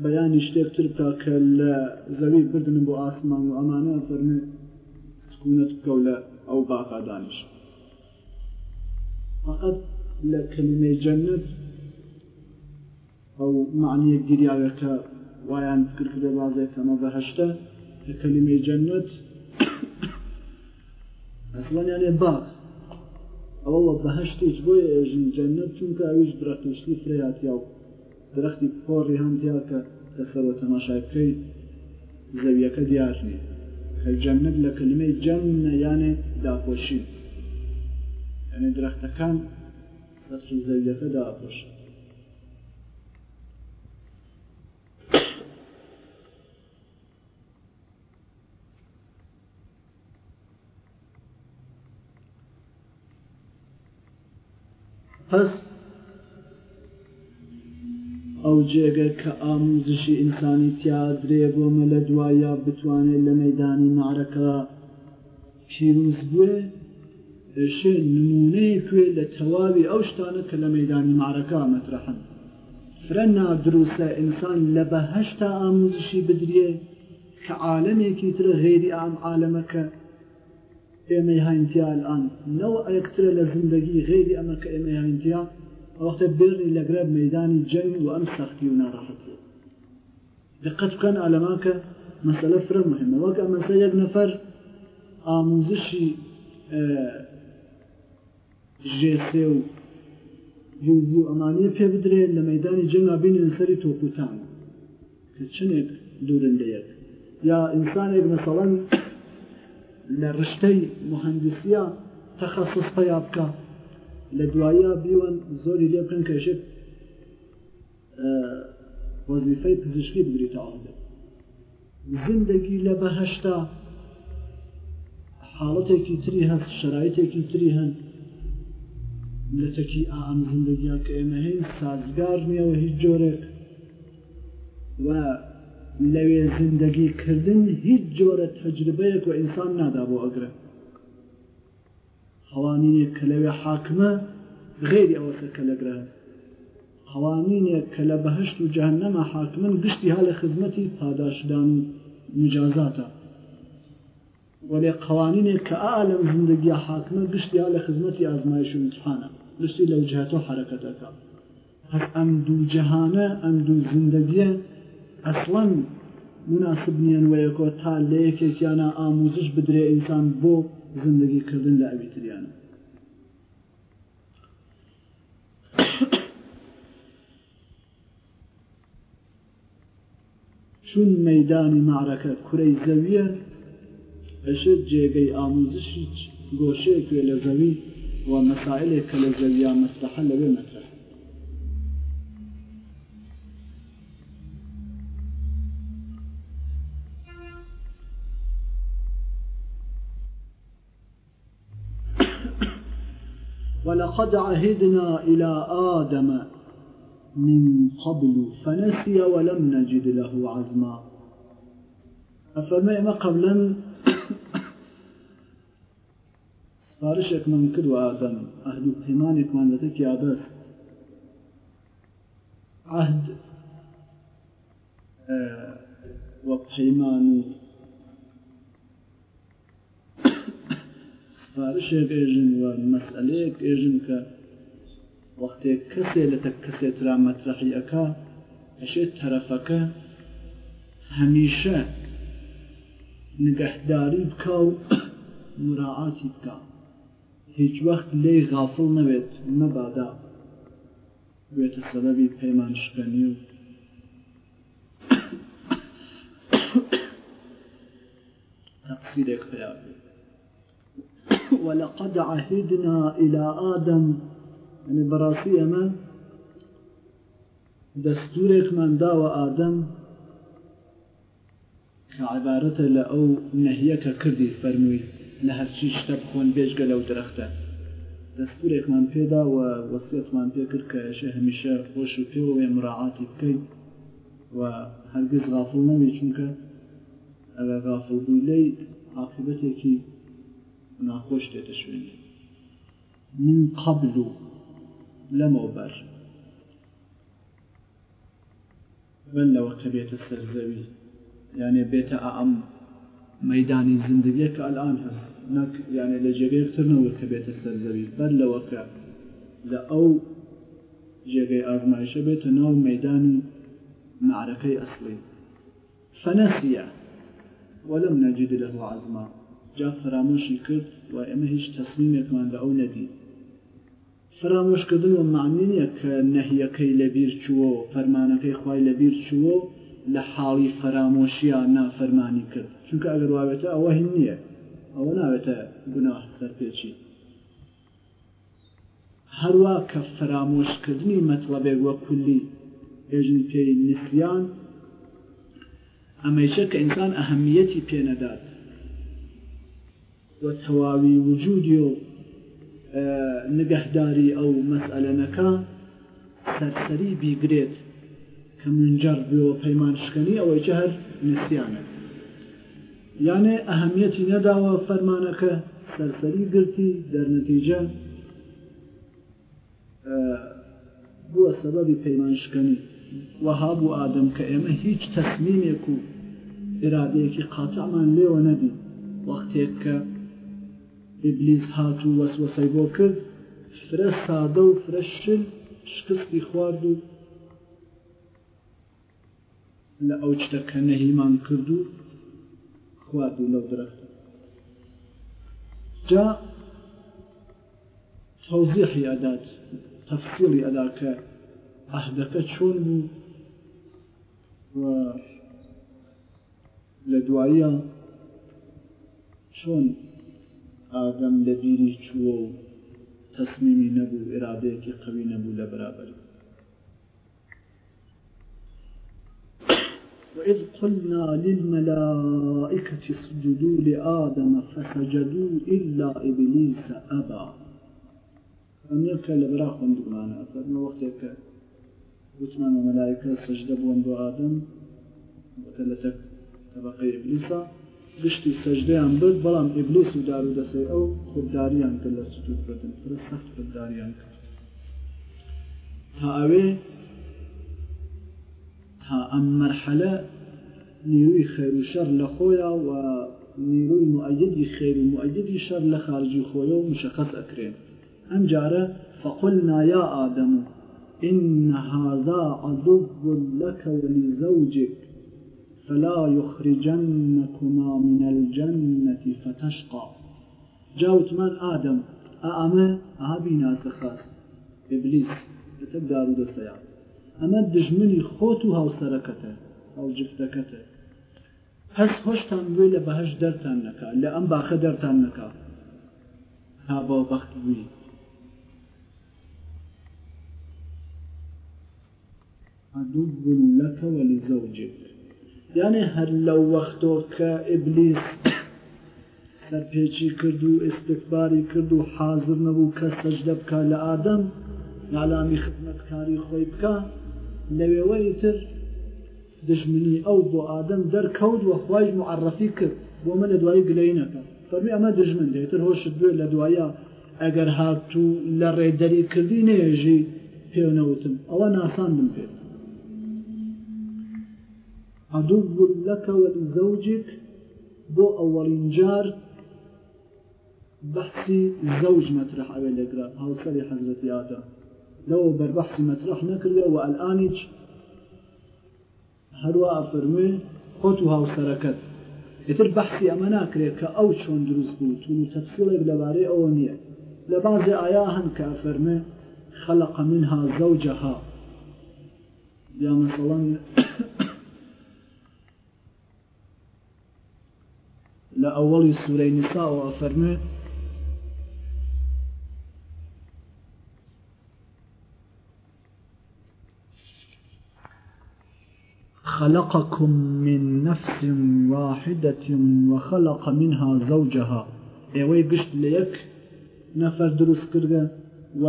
بەیانی شتێکتر تا کە لە زەوی بردن بۆ ئاسمان و ئەمانە فەرمێ سکونت بکەو لە ئەو باقا دانیش فقط لە کلمەی جەنت ئەو معنیە گیریاوە کە وایان فکرکردە بازێک ئەمە بەهشتە لە کلمەی جەنت ئەسڵانیانێ باز ئەوە بەهشتێک بۆی ئێژن جەنت چونکە ئەویش درەختشتی فرەیاتیا و درەختی پۆڕی هەندیا کە لەسەر بە تەماشای بکەیت زەویەکە دیار نیە جەنت لە کلمەی جەنە یانێ يعني داپۆشی ئەێ يعني درەختەکان سەخی زەویەکە داپۆشی فس ئەو جێگە کە ئاموزشی ئینسانی تیادرێ بۆمە لە دوایە بتوانێت لە مەدانی نارەکە پیرروز بێ ش نمونەی کوێ لە تەواوی ئەو شتانە کە لە مەدانی مارەکە مەترەحن فرە نادرووسە ئینسان لە بە هەشتا ئاموزشی بدرێ کە عالمێکی ترە غێری ئام عالمەکە ئێمەی هاینتیالان نەوە ئەکترە لە زندگی غێری ئەمە کە ئێمە هاینتیان ئەوختە برنی لەگرە مەدانی جەنگ و ئەم سەختی و ناڕەحەتی دقت بکەن ئالەمان کە مەسەلە فرە مهمە وەک ئەمەسە یەک نەفەر ئاموزشی ژێسێ و یوزی و ئەمانە پێ بدرێن لە مەدانی جەنگا بینن سەری تۆپوتان کە چنێک دوورن لە یەک یا ئینسانێک مەسەڵەن لە ڕشتەی مهندسیە تەخەسس پیا بکە لە دواییە بیوان زۆری لێ بکەن کەشت وەزیفەی پزیشکی بگریتە ئاڵێ زندگی لە بەهشتا حاڵەتێکی تری هەست شرایتێکی تری هەن لەتەکی ئام زندگیە کە ئێمە هین سازگار نیەوە هیچ جۆرێک و لەوێ زندگیکردن هیچ جۆرە تەجربەیەک و ئینسان نادا بۆ ئەگرە ئەوانینێک کە لەوێ حاکمە غێری ئەوەسە کە لە گراست ئەوانینێک کە لە بەهشت و جەهنەمە حاکمن گشتی ها لە خزمەتی پاداشدان و مجازاتە وەێ قوانینێک کە ئالم زندگی حاکمە گشتی ها لە خزمەتی ئازمایش و امتحانە گشتی لەو جهاتۆ حرەکەتەکە هەس ئەم دوو جەهانە ئەم دوو زندگیە ئەسڵەن مناسب نیەن وەیەکۆ تا لە یەکێکیانە ئاموزش بدرێ ئینسان بۆ زندگی کردن لە ئەویتریانە چون مەدانی مارەکە کورەی زەویە ئەشت جێگەی ئامۆزشی گۆشەیەک لە زەوی و مەسائلێک کە لە زەویا مەستەحە لەوێ مەتە لقد عهدنا إلى آدم من قبل فنسي ولم نجد له عزما أفرمي ما قبلا سفارشك من كل آدم أهل بهمانك من لتك يا بس عهد آه سفارشێک ئێژن و مەسئلەیەک ئێژن کە وەختێک کەسێ لە تەک کەسێترا مەترەحی ئەک ئەشێت تەرەفەکە هەمیشە نگەهداری بکە و مراعاتی بکە هیچ وەخت لێ غافڵ نەبێت مەبادا بێتە سەبەبی پەیمان شکنی و تەقسیرێک پێیاێت ولقد عهدنا إلى آدم يعني براسي أما دستورك من داو آدم كعبارة لأو نهيك كردي فرموي لهر چی تبخون بيش قلو درختا درەختە من پێدا و وەسیەتمان پێکرد کە ئەشە هەمیشە خۆش و پێوە وێ مراعاتی بکەیت و هەرگیز غافڵ نەوێ چونکە ئەوە غافڵ بووی ناخوش تتشوين من قبل لم أبر بل لو كبيت السرزوي يعني بيت أعم ميدان زندقيك الآن هس نك يعني لجيغي اكترنا وكبيت السرزوي بل لو لأو جيغي أزمعيش بيت نو ميدان معركي أصلي فنسي ولم نجد له عزمه جا فرامۆشی کرد و ئێمە هیچ تەسمیمێکماندا ئەو نەدی فرامۆشکردن و معنیە کە نەهیەکەی لەبیر چووە و فەرمانەکەی خی لەبیر چووە لە حاڵی فرامۆشییان نافەرمانی کرد چونکە ئەگەر وابێتە ئەوە هین نییە ئەوە ناوێتە گوناه سەرپێچی هەروە کە فرامۆشکردنی مەطلبێک وە کولی هێژن پێی نسیان ئەمەیشە کە ئینسان ئەهەمیەتی پێنەدات و تەواوی وجودی و نگەهداری ئەو مەسئلەنەکە سەرسەری بیگرێت کە منجەر بۆ پەیمان شکنی ئەوەی هەر نسیانە یانێ ئەهەمیەتی نەداوە فەرمانەکە سەرسەری گرتی دەرنەتیجە بووە سەبەبی پەیمان شکنی وەها بوو ئادەم کە ئێمە هیچ تەسمیمێک و ئێرادەیەکی قاتەمان لێوە نەدی وەختێک کە ئبلیز هات و وەسوەسەی بۆ کرد فرە سادە و فرە شل شکستی خوارد و لە ئەو شتەکە نەهیمان کرد و خوارد و لەو درەخت جا تەوزیحی ئەدات تەفسیڵی ئەداکە ئەهدەکە چۆن بوو لە دواییە چۆن آدم لبیری چو تصمیمی نبو اراده کی قوی نبو لبرابری و وإذ قلنا للملائکت سجدو لآدم فسجدو إلا إبليس أبى أم يكا لبراخ وندقمانا فرما وقتی که وثمان الملائكة سجد بوان بو آدم وكلتك طبقي إبليسا گشتی سەجدەیان برد بەڵام ئیبلیس و دار و دەسەی ئەو خودداریان کرد لە سوتوت بردن پرە سەخت خودداریان کرد تا ئەوێ تا ئەم مەرحەلە نیروی خێر و شەر لە خۆیە و نیروی مؤیدی خێر و مؤیدی شەر لە خارجی خۆیە و مشخص ئەکرێ ئەم جارە فقلنا يا آدم إن هذا عدو لك ولزوجك فلا يخرجنكما من الجنة فتشقى جاوت من آدم أهبي ناس سخاس إبليس تبدأ رود السيار أما دجمني وسركتها أو جفتكتها حس هۆشتان بێ لبهش بەهش دەرتان نەکە لە ئەم باخە دەرتان نەکە عدو لك ولزوجك یانێ هەر لەو وەختۆ کە ئبلیس سەرپێکی کرد و ئستکباری کرد و حاضر نەبوو کە سەجدە بکە لە ئادەم نالامی خزمەتکاری خۆی بکە لەوێوەی تر دژمنی ئەو بۆ ئادەم دەرکەوت وەخوای معڕەفی کرد بۆ من لە دوایی گلەینەکە فەرمی ئەمە دژمن دێتتر هۆشت دوێ لە دوایە ئەگەر هاتوو لە ڕێدەری کردی نێژی پێونەوتم ئەوە ناساندم پێێت عدو لك ولزوجك بو أول إنجار بحثي الزوج مطرح أبي الإقرار هاو سري حضرتي آتا لو بربحث مطرح نكرده والآنج هروا أفرمي خۆت و هاوسەرەکەت ئتر بەحسی ئەمە ناکرێت کە ئەو چۆن دروست بوو تون و تەفسیڵێک لەبارەی ئەوە نییە لە بازێ ئایا هەن منها زوجها يا مثلا لە ئەوەڵی سوورەی نیسا و ئەفەرمێ خلقكم من نفس واحدة وخلق منها زوجها ئێوەی گشت لە یەک نەفەر دروست کردە و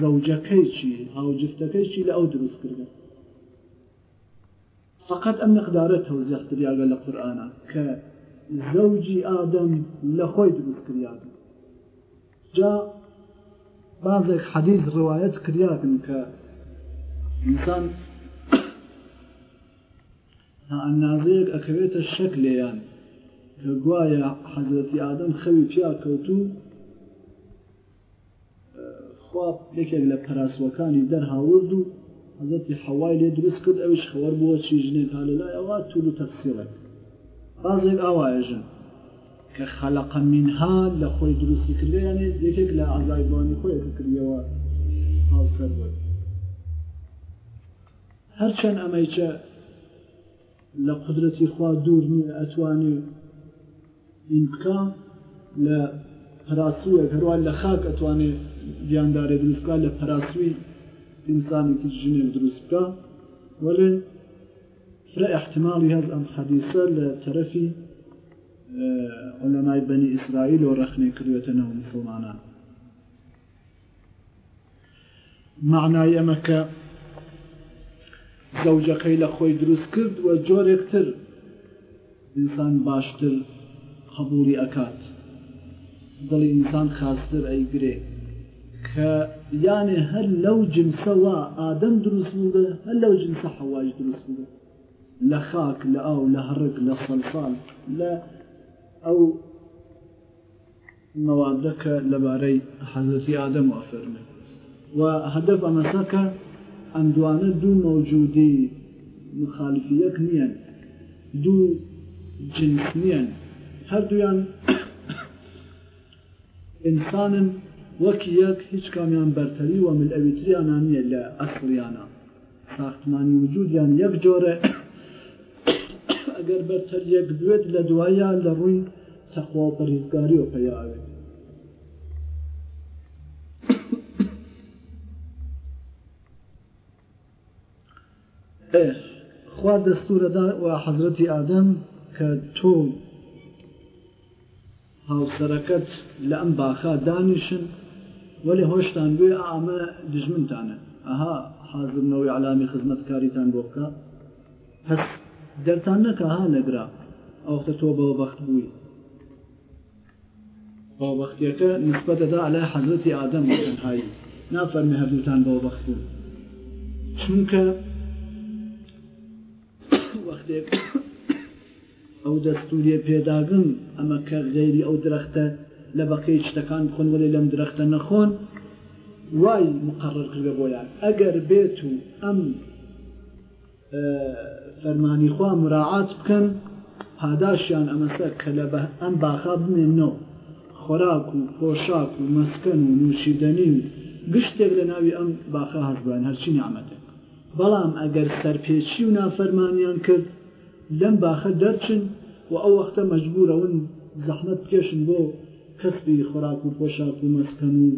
زەوجەکەی چی ئەو جفتەکەی چی لە ئەو دروست کردە فقط ئەم مقدارە تەوزیح دریاگە لە قورآانە کە زەوجی ئادەم لە خۆی دروستکریان جا بازێک حەدیز ڕواەت کریاکن کە ئینسان ئەنازەیەک ئەکەوێتە شەک لێیان کە گوایە حەزەتی ئادەم خەوی پیا کەوتو خواب یەکێک لە پەراسوەکانی دەرهاورد و حەزەتی حەوای لێ دروست کرد ئەوش خەوەر بووە چی ژنێک تا لەلای ئەوە تول و تەفسیڕێک بازێک ئاواێژە کە خەلقە منها لە خۆی دروستی کردیانێ یەکێک لە ئازایبوانی خۆیەکە کردیەوە هاوسەر بووی هەرچەند ئەمەیچە لە قدرەتی خوا دوور نیە ئەتوانێ ئینکە لە پراسوویە هەروان لە خاک ئەتوانێ گیاندارێ دروستکە لە پراسووی ئینسانێکی ژنێ دروستکە وەرن فرا احتمالی هەز ئەم حەدیسە لە تەرەفی عەمای بەنی ئیسرائیل و ڕەخنی کردوێتە نەوە مسلمانان معنای ئەمە کە زەوجەکەی لە خۆی دروست کرد و جۆرێکتر ئینسان باشتر قبولی ئەکات دڵی ئینسان خاستر ئەیگرێ کە یانێ هەر لەو جنسەوە ئادەم دروست بووە هەر لەو جنسە حەواش دروست بووە لخاك لأو لهرق لصلصال لا أو موادك لباري حضرت آدم وفرمه وهدف أمسك أن دوانا دو موجودي مخالفيك نيان دو جنس نيان هر دویان ئینسانن وەک یەک هیچ کامیان بەرتەری وە ملئەویتریانان نیە يانا ساختماني وجود يان یەک جۆرە ئەگەر بەرتەر یەک بێت لە دواییان لە ڕووی تەخوا پەریزگاری و پەیاوێت خوا دەستورەدا و حەزرەتی ئادەم کە تۆ هاوسەرەکەت لە ئەم باخا دانیشن وەلی هۆشتان بێ ئامە دژمنتانە ئەها حازمنەوەی علامی خزمەتکاریتان بۆ بکە هەست دەرتان نەکە ها نەگرا ئەوختە تۆ بەوە بەخت بووی بەوە بەختیەکە نسبەتەدا لە حەزەتی ئادەم تەنهایی نافەرمی هەردووتان بەوە بەخت بوو چونکە وەختێک ئەو دەستوریە پێداگم ئەمە کە غێری ئەو درەختە لە بەقی شتەکان بخۆن وەلی لەم درەختە نەخۆن وای مقرر کردە بۆیان ئەگەر بێت و ئەم فەرمانی خوا مراعات بکەن پاداشیان ئەمەسە کە لە ئەم باخا بنێنەوە خۆراک و پۆشاک و مەسکەن و نوشیدەنی و گشتێک لە ناوی ئەم باخە هەزبان هەرچی نامەتێک بەڵام ئەگەر سەرپێچی و نافەرمانیان کرد لەم باخە دەرچن و ئەو وەختە مەجبورەون زەحمت بکێشن بۆ کەسبی خۆراک و پۆشاک و مەسکەن و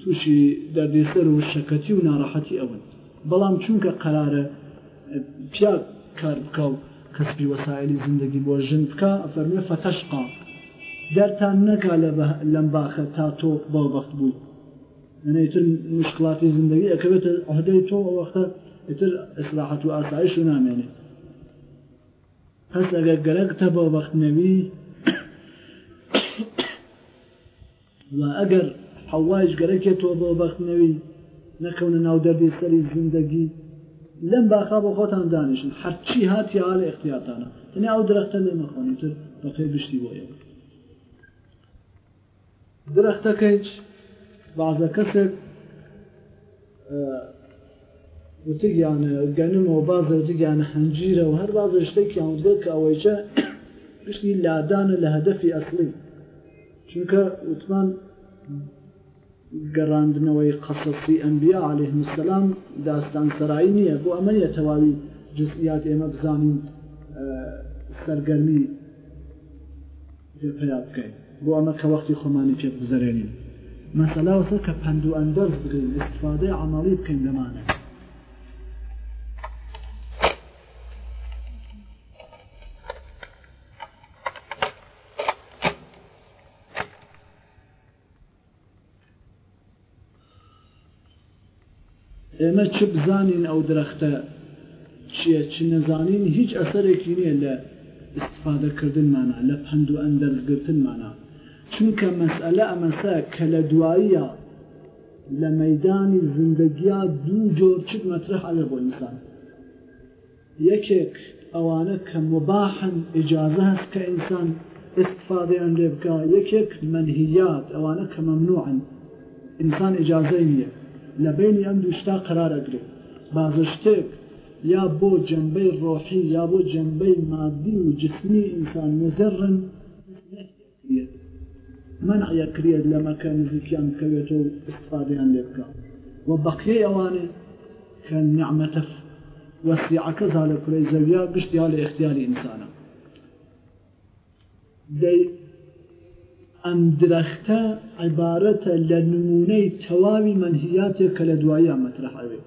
تووشی دەردێسەر و شەکەتی و ناڕەحەتی ئەون بەڵام چونکە قرارە پیا کار بکە و کەسبی وەسایلی زندگی بۆ ژن بکە ئەفەرمێ فتەشقا دەرتان نەکا لەم باخە تا تۆ بەوبخت بوو ئەتر مشکلاتی زندگی ئەەکەوێتە عهدەی تۆ وەختە ئتر ئەسلاحەت و ئاسایش و نامێنێ هەست ئەگە گەرەکتە بەوبخت نەوی و ئەگەر حواش گەرەکێت تۆ بەوبخت نەوی نەکەونە ناو دەردی سەری زندگی لەم باخا بۆ خۆتان دانیشن هەرچی هاتیە لە اختیاتانە تەنیا ئەو درەختە لێ مەخۆنیتر بەقی بشتی بۆیەوە درەختەکە هیچ بازە کەسێک وتیانە گەنمەوە بازە وتیانە هەنجیرە و هەر بازە شتێکیان وتگوت کە ئەوەیچە پشتی لادانە لە هەدەفی ئەسلی چونکە وتمان گەڕاندنەوەی قەسەسی ئەمبیا عليه مسلام داستان سەرایی نییە بۆ ئەمەیە تەواوی جزئیات ئێمە بزانین سەرگەرمی پیا بکەین بۆ ئەمە کە وەختی خۆمانی پێ بزەرێنین مەسەلا وسە کە پند و ئەندەز بگرین استفاده عملی بکەین لەمانە ئێمە چ بزانین ئەو درەختە چیە چ نەزانین هیچ ئەسەرێکی نییە لە استفادەکردنمانە لە پند و ئەندەرزگرتنمانە چونکە مەسئلە ئەمەسە کە لە دواییە لە مەدانی زندگیا دوو جۆر چک مەترح لە بۆ ئینسان یەکێک ئەوانە کە مباحن ئجازە هەست کە ئینسان استفادەیان لێ بکە یەکێک منهیات ئەوانە کە مەمنوعن ئینسان ئجازەی نیە لە بینی ئەم دوشتا قرارەگرێت مازشتێک یا بۆ جەمبەی ڕۆحی یا بۆ جەمبەی مادی و جسمی ئینسان مزرن منعەکرێت لە مەکە نزیکیان بکەوێتەوە و استفادەیان لێ بکە و بەقیێ ئەوانێ کە نعممەتە وەسیعەکە زالە کوی زەویا گشتیا لە اختیاری ئینسانە دەی ئەم درەختە عیبارەتە لە نمونەی تەواوی منهیاتێک کە لە دوایە مەترحاوێ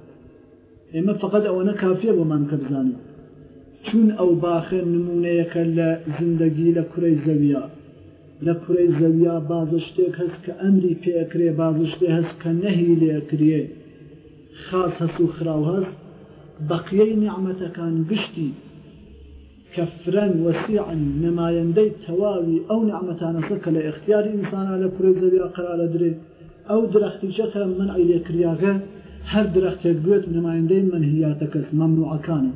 ئێمە فقط ئەوەنە کافیە بۆمان کە بزانین چون ئەو باخێ نمونەیەەکە لە زندگی لە کوڕی زەویە لە کوڕی زەویا بازە شتێک هەست کە ئەمری پێکرێ بازە شتێ هەست کە نەهی لێکرێ خاص هەس و خراو هەست بەقیەی نیعممەتەکان گشتی كفرا وسيعا نمايندەی تەواوی ئەو نعممەتانەسە کە لە اختیاری ئینسانە لە کوێ زەوی قرار لە درێ ئەو درەختیچەکە من عیلێکریاگە هەر درەختێک بێت نمایندەی منهیاتە کەس مەمنوعەکانە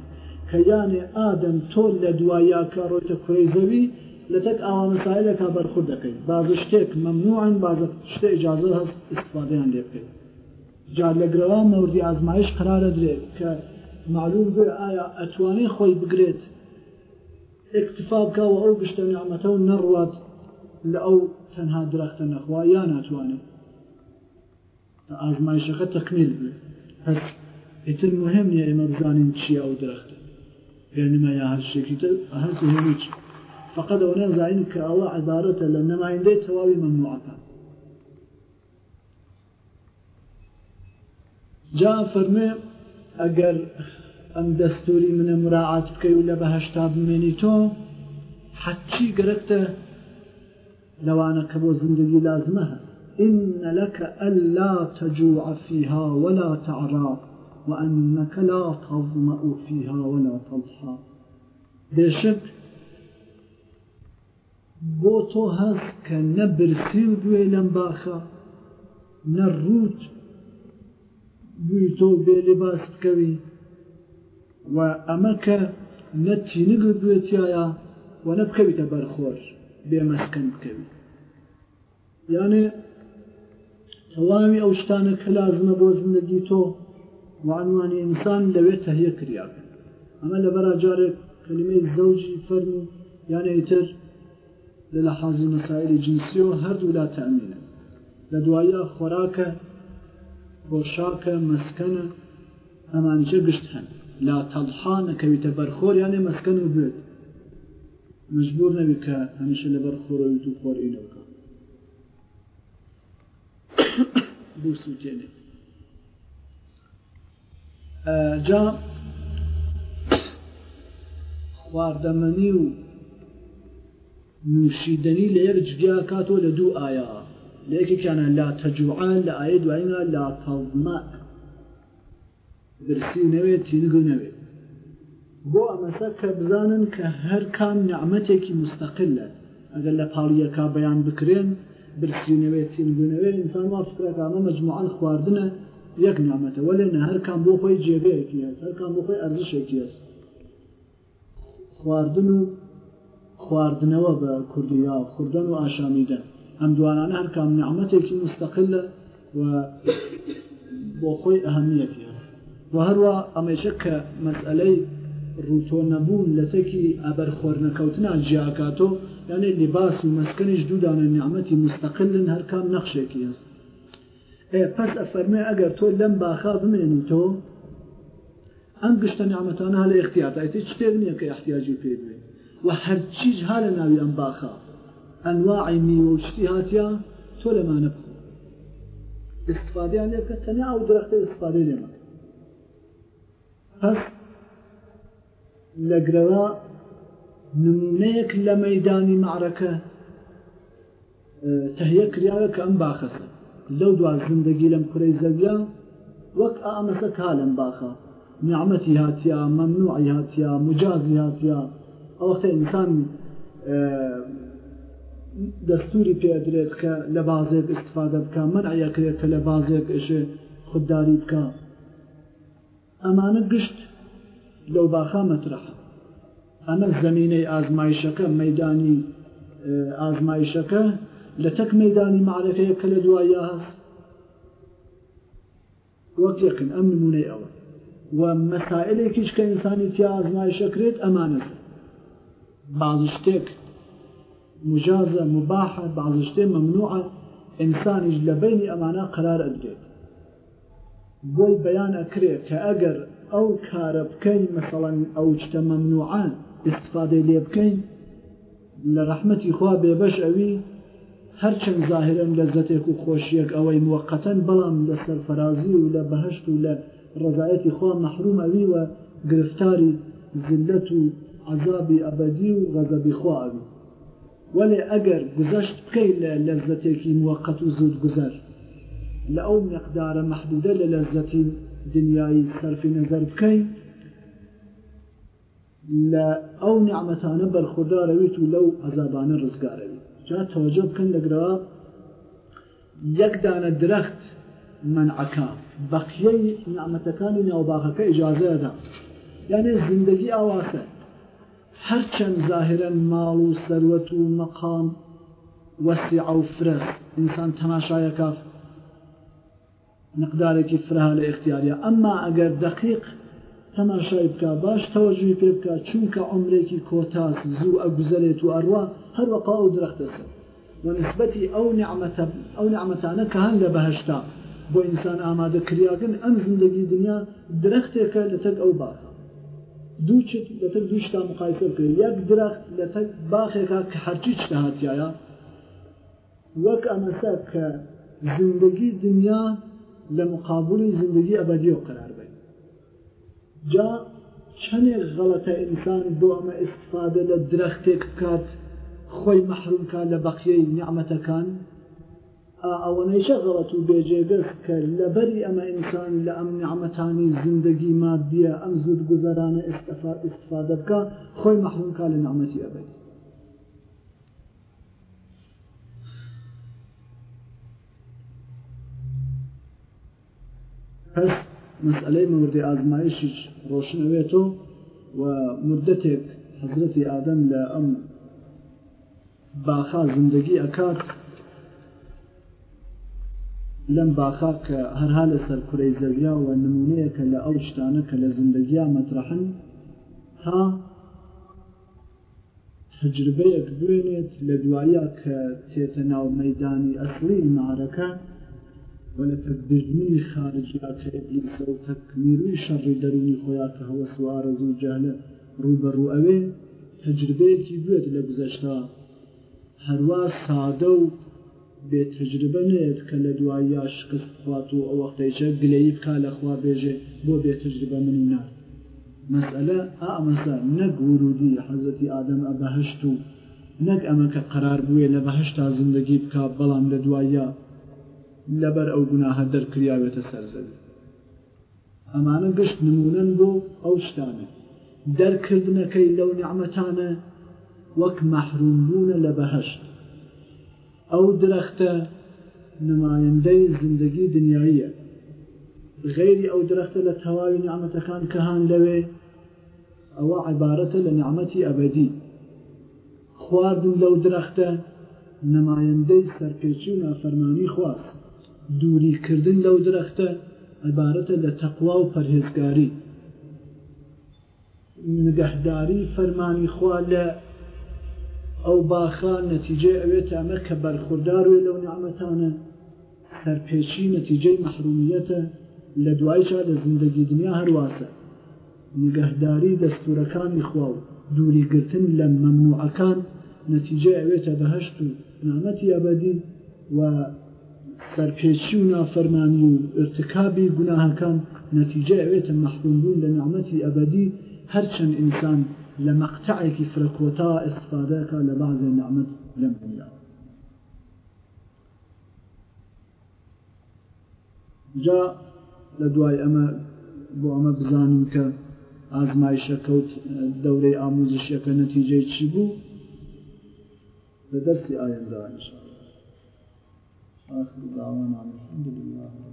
کە یانێ ئادەم تۆل لە دوایە کارۆتە کوێ زەوی لە تەک ئاوامەسایلەکە بەرخور دەکەی باز شتێک مەمنوعن باز شتە ئجاازە هەست استفادەیان لێ بکەیت جار لەگرەوە مەوردی ئازمایش قرارە درێت کە معلوم بێ ئایا ئەتوانێ خۆی بگرێت اکتفاب کا و ئەو گشتە نعمەتە و نەڕوات لە ئەو تەنها درختە نەخوا یا ناتوانێت ئازمایشەکە تەکمیل بێ هەر ئیتر مهم نیە ئێمە بزانین چیە و درختە پێنمە یا هەر شتێکی تر هەست هیچ فقط ئەو نازانین کە ئەوە عبارەتە لە نەمایندەی تەواوی مەمنوعەکان جا فەرمێ ئەگەر ام دستوری من مراعات بکەی و به هشتاب منی تو حتی گەرەکتە لەوانە که بۆ زندگی لازمه هست این لك ألا تجوع فیها ولا تعرا و وأنك لا تظمأ فیها ولا تضحى بشك بو تو هست که نبرسی و دوێ لەم نروت بوی تو بیلی تۆ بێ و ئەمە کە نەتی نگر دوێتیایە و نە بکەویتە بەرخۆش بێمەسکەن بکەوی یانێ تەواوی ئەو شتانە کە لازمە بۆ زندگی تۆ وانوانی ئینسان لەوێت تهەیە کریاکە ئەمە لە بەرا جارێک کلمەی زەوجی فەرمی یانە ئیتر لە لە حازی مەسائلی جنسی و هەردوو لا تەمینە لە دوایە خۆراکە بۆشاکە مەسکەنە ئەمانچە گشت هەن لا تەڵحا نەکەویتە بەرخۆر یانێ مەسکەن و بێت مجبور نەبی کە هەمیشە لە بەرخۆرەویت و خۆرئینەوەکە بوو سووتێنێ جا خواردەمەنی و نوشیدنی لە یەک جگیا کاتۆ لە دوو ئایا لە یەکێکیانە لا تەجوعان لە ئاە دواینا لا تەڵمە برسی نەوێت تینگو نەوێت بۆ ئەمەسە کە بزانن کە هەر کام نعممەتێکی مستەقلە ئەگەر لە پاڵیەکە بەیان بکرێن برسی نەوێت تینگو نەوێت ئینسان وا فکرەکانە مەجموعان خواردنە یەک نامەتەوە لێ نە هەر کام بۆ خۆی جێگەیەکی هەست هەر کام بۆ خۆی ئەرزشێکی هەست خواردن و خواردنەوە بە کوردیا خوردن و ئاشامیدە ئەم دوانانە هەر کام نعممەتێکی مستەقلە و بۆ خۆی ئەهمیەتی و هەروە ئەمەشە کە مەسئلەی ڕوتۆ نەبوون لە تێکی ئەبەر خۆرنەکەوتنا جیاکاتۆ یانێ لباس و مەسکنیش دوودانە نیعممەتی مستەقلن هەرکام نەخشێکی هەست پس ئەفەرمێ ئەگەر تۆ لەم باخا بمێنی تۆ ئەم گشتە نیعممەتانە هەل اختیاتایتی شتێک نییە کە احتیاجی پێ بێ و هەرچیش ها لە ناوی ئەم باخا ئەنواعی میوە و شتی هاتیا تۆ لەمانە بخۆ استفادیان لێ کە تەنیا و درەختە استفادەی لێمەکە پس لە گرەوە نمونەیەک لە مەدانی معرەکە تهەیە کراوە کە ئەم باخەسە لەو دوار زندگی لەم کوڕی زەویە وەک ئامەسە کا لەم باخە نعمەتی هاتیا ممنوعی هاتیا مجازی هاتیا ئەوەختە ئینسان دەستوری پێدرێت کە لە بازێک استفادە بکە مەرعەکرێت کە لە بازێک ئشێ خودداری بکە ئەمانە گشت لەو باخا مەترەح ئەمە زمینەی ئازمایشەکە مەدانی ئازمایشەکە لە تەک مەدانی معرەکەیە کە لە دوایە هەست وەک یەکن ئەم نمونەی ئەوە و مەسائلێکیش کە ئینسانی تیا ئازمایشەکرێت ئەمانە باز شتێک مجازە مباحە باز شتێ ممنوعە ئینسانیش لە بینی ئەمانە قرار ئەدرێت بۆی بەیانە کرێت کە ئەگەر ئەو کارە بکەین مەسەڵەن ئەو شتە مەمنوعان استفادەی لێ بکەین لە ڕەحمەتی خوا بێبەش ئەوی هەرچەند ظاهرن لە زەتێک و خۆشیەک ئەوەی موقەتەن بەڵام لە سەرفەرازی و لە بەهشت و لە ڕزایەتی خوا مەحرومەوی وە گرفتاری زلت و عذابی ئەبدی و غەزەبی خواوی وەێ ئەگەر گزەشت بکەیت لە لەزەتێکی موقەت و زود گوزەر لأو مقدار محدود للذة دنياي صرف نظر بكي لأو نعمتان برخوردار ويت لو عذابان رزقار جاء توجه بكن لقراء يقدان درخت منعكا بقية نعمتكان نوباخك إجازة دا يعني زندگي آواسه هرچن ظاهرا مال و ثروت و مقام وسع و فرس انسان تماشا يكافر مقدارێکی فرها لە اختیاریە ئەمما ئەگەر دقیق تەماشای بکە باش تەوەجوی پێ بکە چونکە عمرێکی کۆتاس زوو ئەگوزەرێت و ئەڕوا هەروەقا و درەختەسە وەنسبەتی ئەو ئەو نعممەتانە کە هەن لە بەهشتا بۆ ئینسان ئامادەکریاگن ئەم زندگی دنیا درەختێکە لە تەک ئەو باخە دوو چت لە تەک دووشتا مقایسە بکرێت یەک درەخت لە تەک باخێکە کە هەرچی چتە هاتیایە وەک ئەمەسە کە زندگی دنیا لە مقابلی زندگی ئەبدی و قرار بێن جا چەندێک غەڵەتە ئینسان بۆ ئەمە ئستفادە لە درەختێک بکات خۆی مەحرومکە لە بەقیەی نیعممەتەکان ئەوەنەیشە غەڵەت و بێجێگەست کە لەبەری ئەمە ئینسان لە ئەم نیعممەتانی زندگی مادیە ئەم زود گوزارانە ئستفادە بکە خۆی مەحرومکە لە نعممەتی ئەبدی پس مسئله مورد آزمایشش روشن اویت و مدتێک حەزرەتی ئادەم لە ئەم باخا زندگی ئەکات لەم باخا کە هەرها لە سەر کوڕی زەویا و نمونەیەکە لە ئەو شتانە کە لە زندگیا مەترحن تا تجربەیەک بێنێت لە دوایە کە تێتە ناو مەدانی ئەسلی مارەکە ولتبدجمني خارجيا كإبليس وتكميري شر دروني خوياك هو سوارز وجهلة روبرو أوي تجربيكي بيت لبزشتا هەروە سادە و بێتجربە نێت کە لە دوای یا شکست خوات و ئەوەختەیچە گلەیی بک لەخوا بێژێ بۆ بێتجربە من و نار مەسئلە ئامەسا نەگورودی حەزەتی ئادەم ئە بەهشت و نەک ئەمە کە قرار بووە لە بەهشتا زندگی بک بەڵام لە دوایە لەبەر ئەو گوناهە دەرکراوێتە سەرزەوی ئەمانە گشت نمونەن بۆ ئەو شتانە دەرکردنەکەی لەو نعممەتانە وەک مەحرومبوونە لە بەهشت ئەو درەختە نمایەندەی زندگی دنیاییە غێری ئەو درەختە لە تەواوی نعممەتەکان کە هاان لەوێ ئەوە عیبارەتە لە نعممەتی ئەبدی خواردن لەو درەختە نمایەندەی سەرپێچی و نافەرمانی خواست دووریکردن لەو درەختە عبارەتە لە تەقوا و پەرهێزگاری نگەهداری فەرمانی خوا لە ئەو باخان نەتیجێ ئەوێت ئەمە کە بەرخوردار وێ لەو نعممەتانە هەرپێچی نەتیجەی مەحرومیەتە لە دوایچە لە زیندگی دنیا هەرواسە نگەهداری دەستورەکانی خوا و دووریگرتن لە مەمنوعەکان نەتیجە ئەوێتە بەهشت و نامەتی ئەبدی و سەرپێچی و نافەرمانی و ارتکابی گوناهەکان نەتیجە ئەوێتە مەحبومبوون لە نعمەتی ئەبدی هەرچەند ئینسان لە مەقتعێکی فرەکۆتا ئستفادەکە لە بازێ نعمەت لەم دنیا جا لە دوای ئەمە بۆ ئەمە بزانم کە ئازمایشە کەوت دەورەی ئاموزشیەکە نەتیجەی چی بوو لە دەستی ئاەنداش آخر دعوانا الحمد لله دار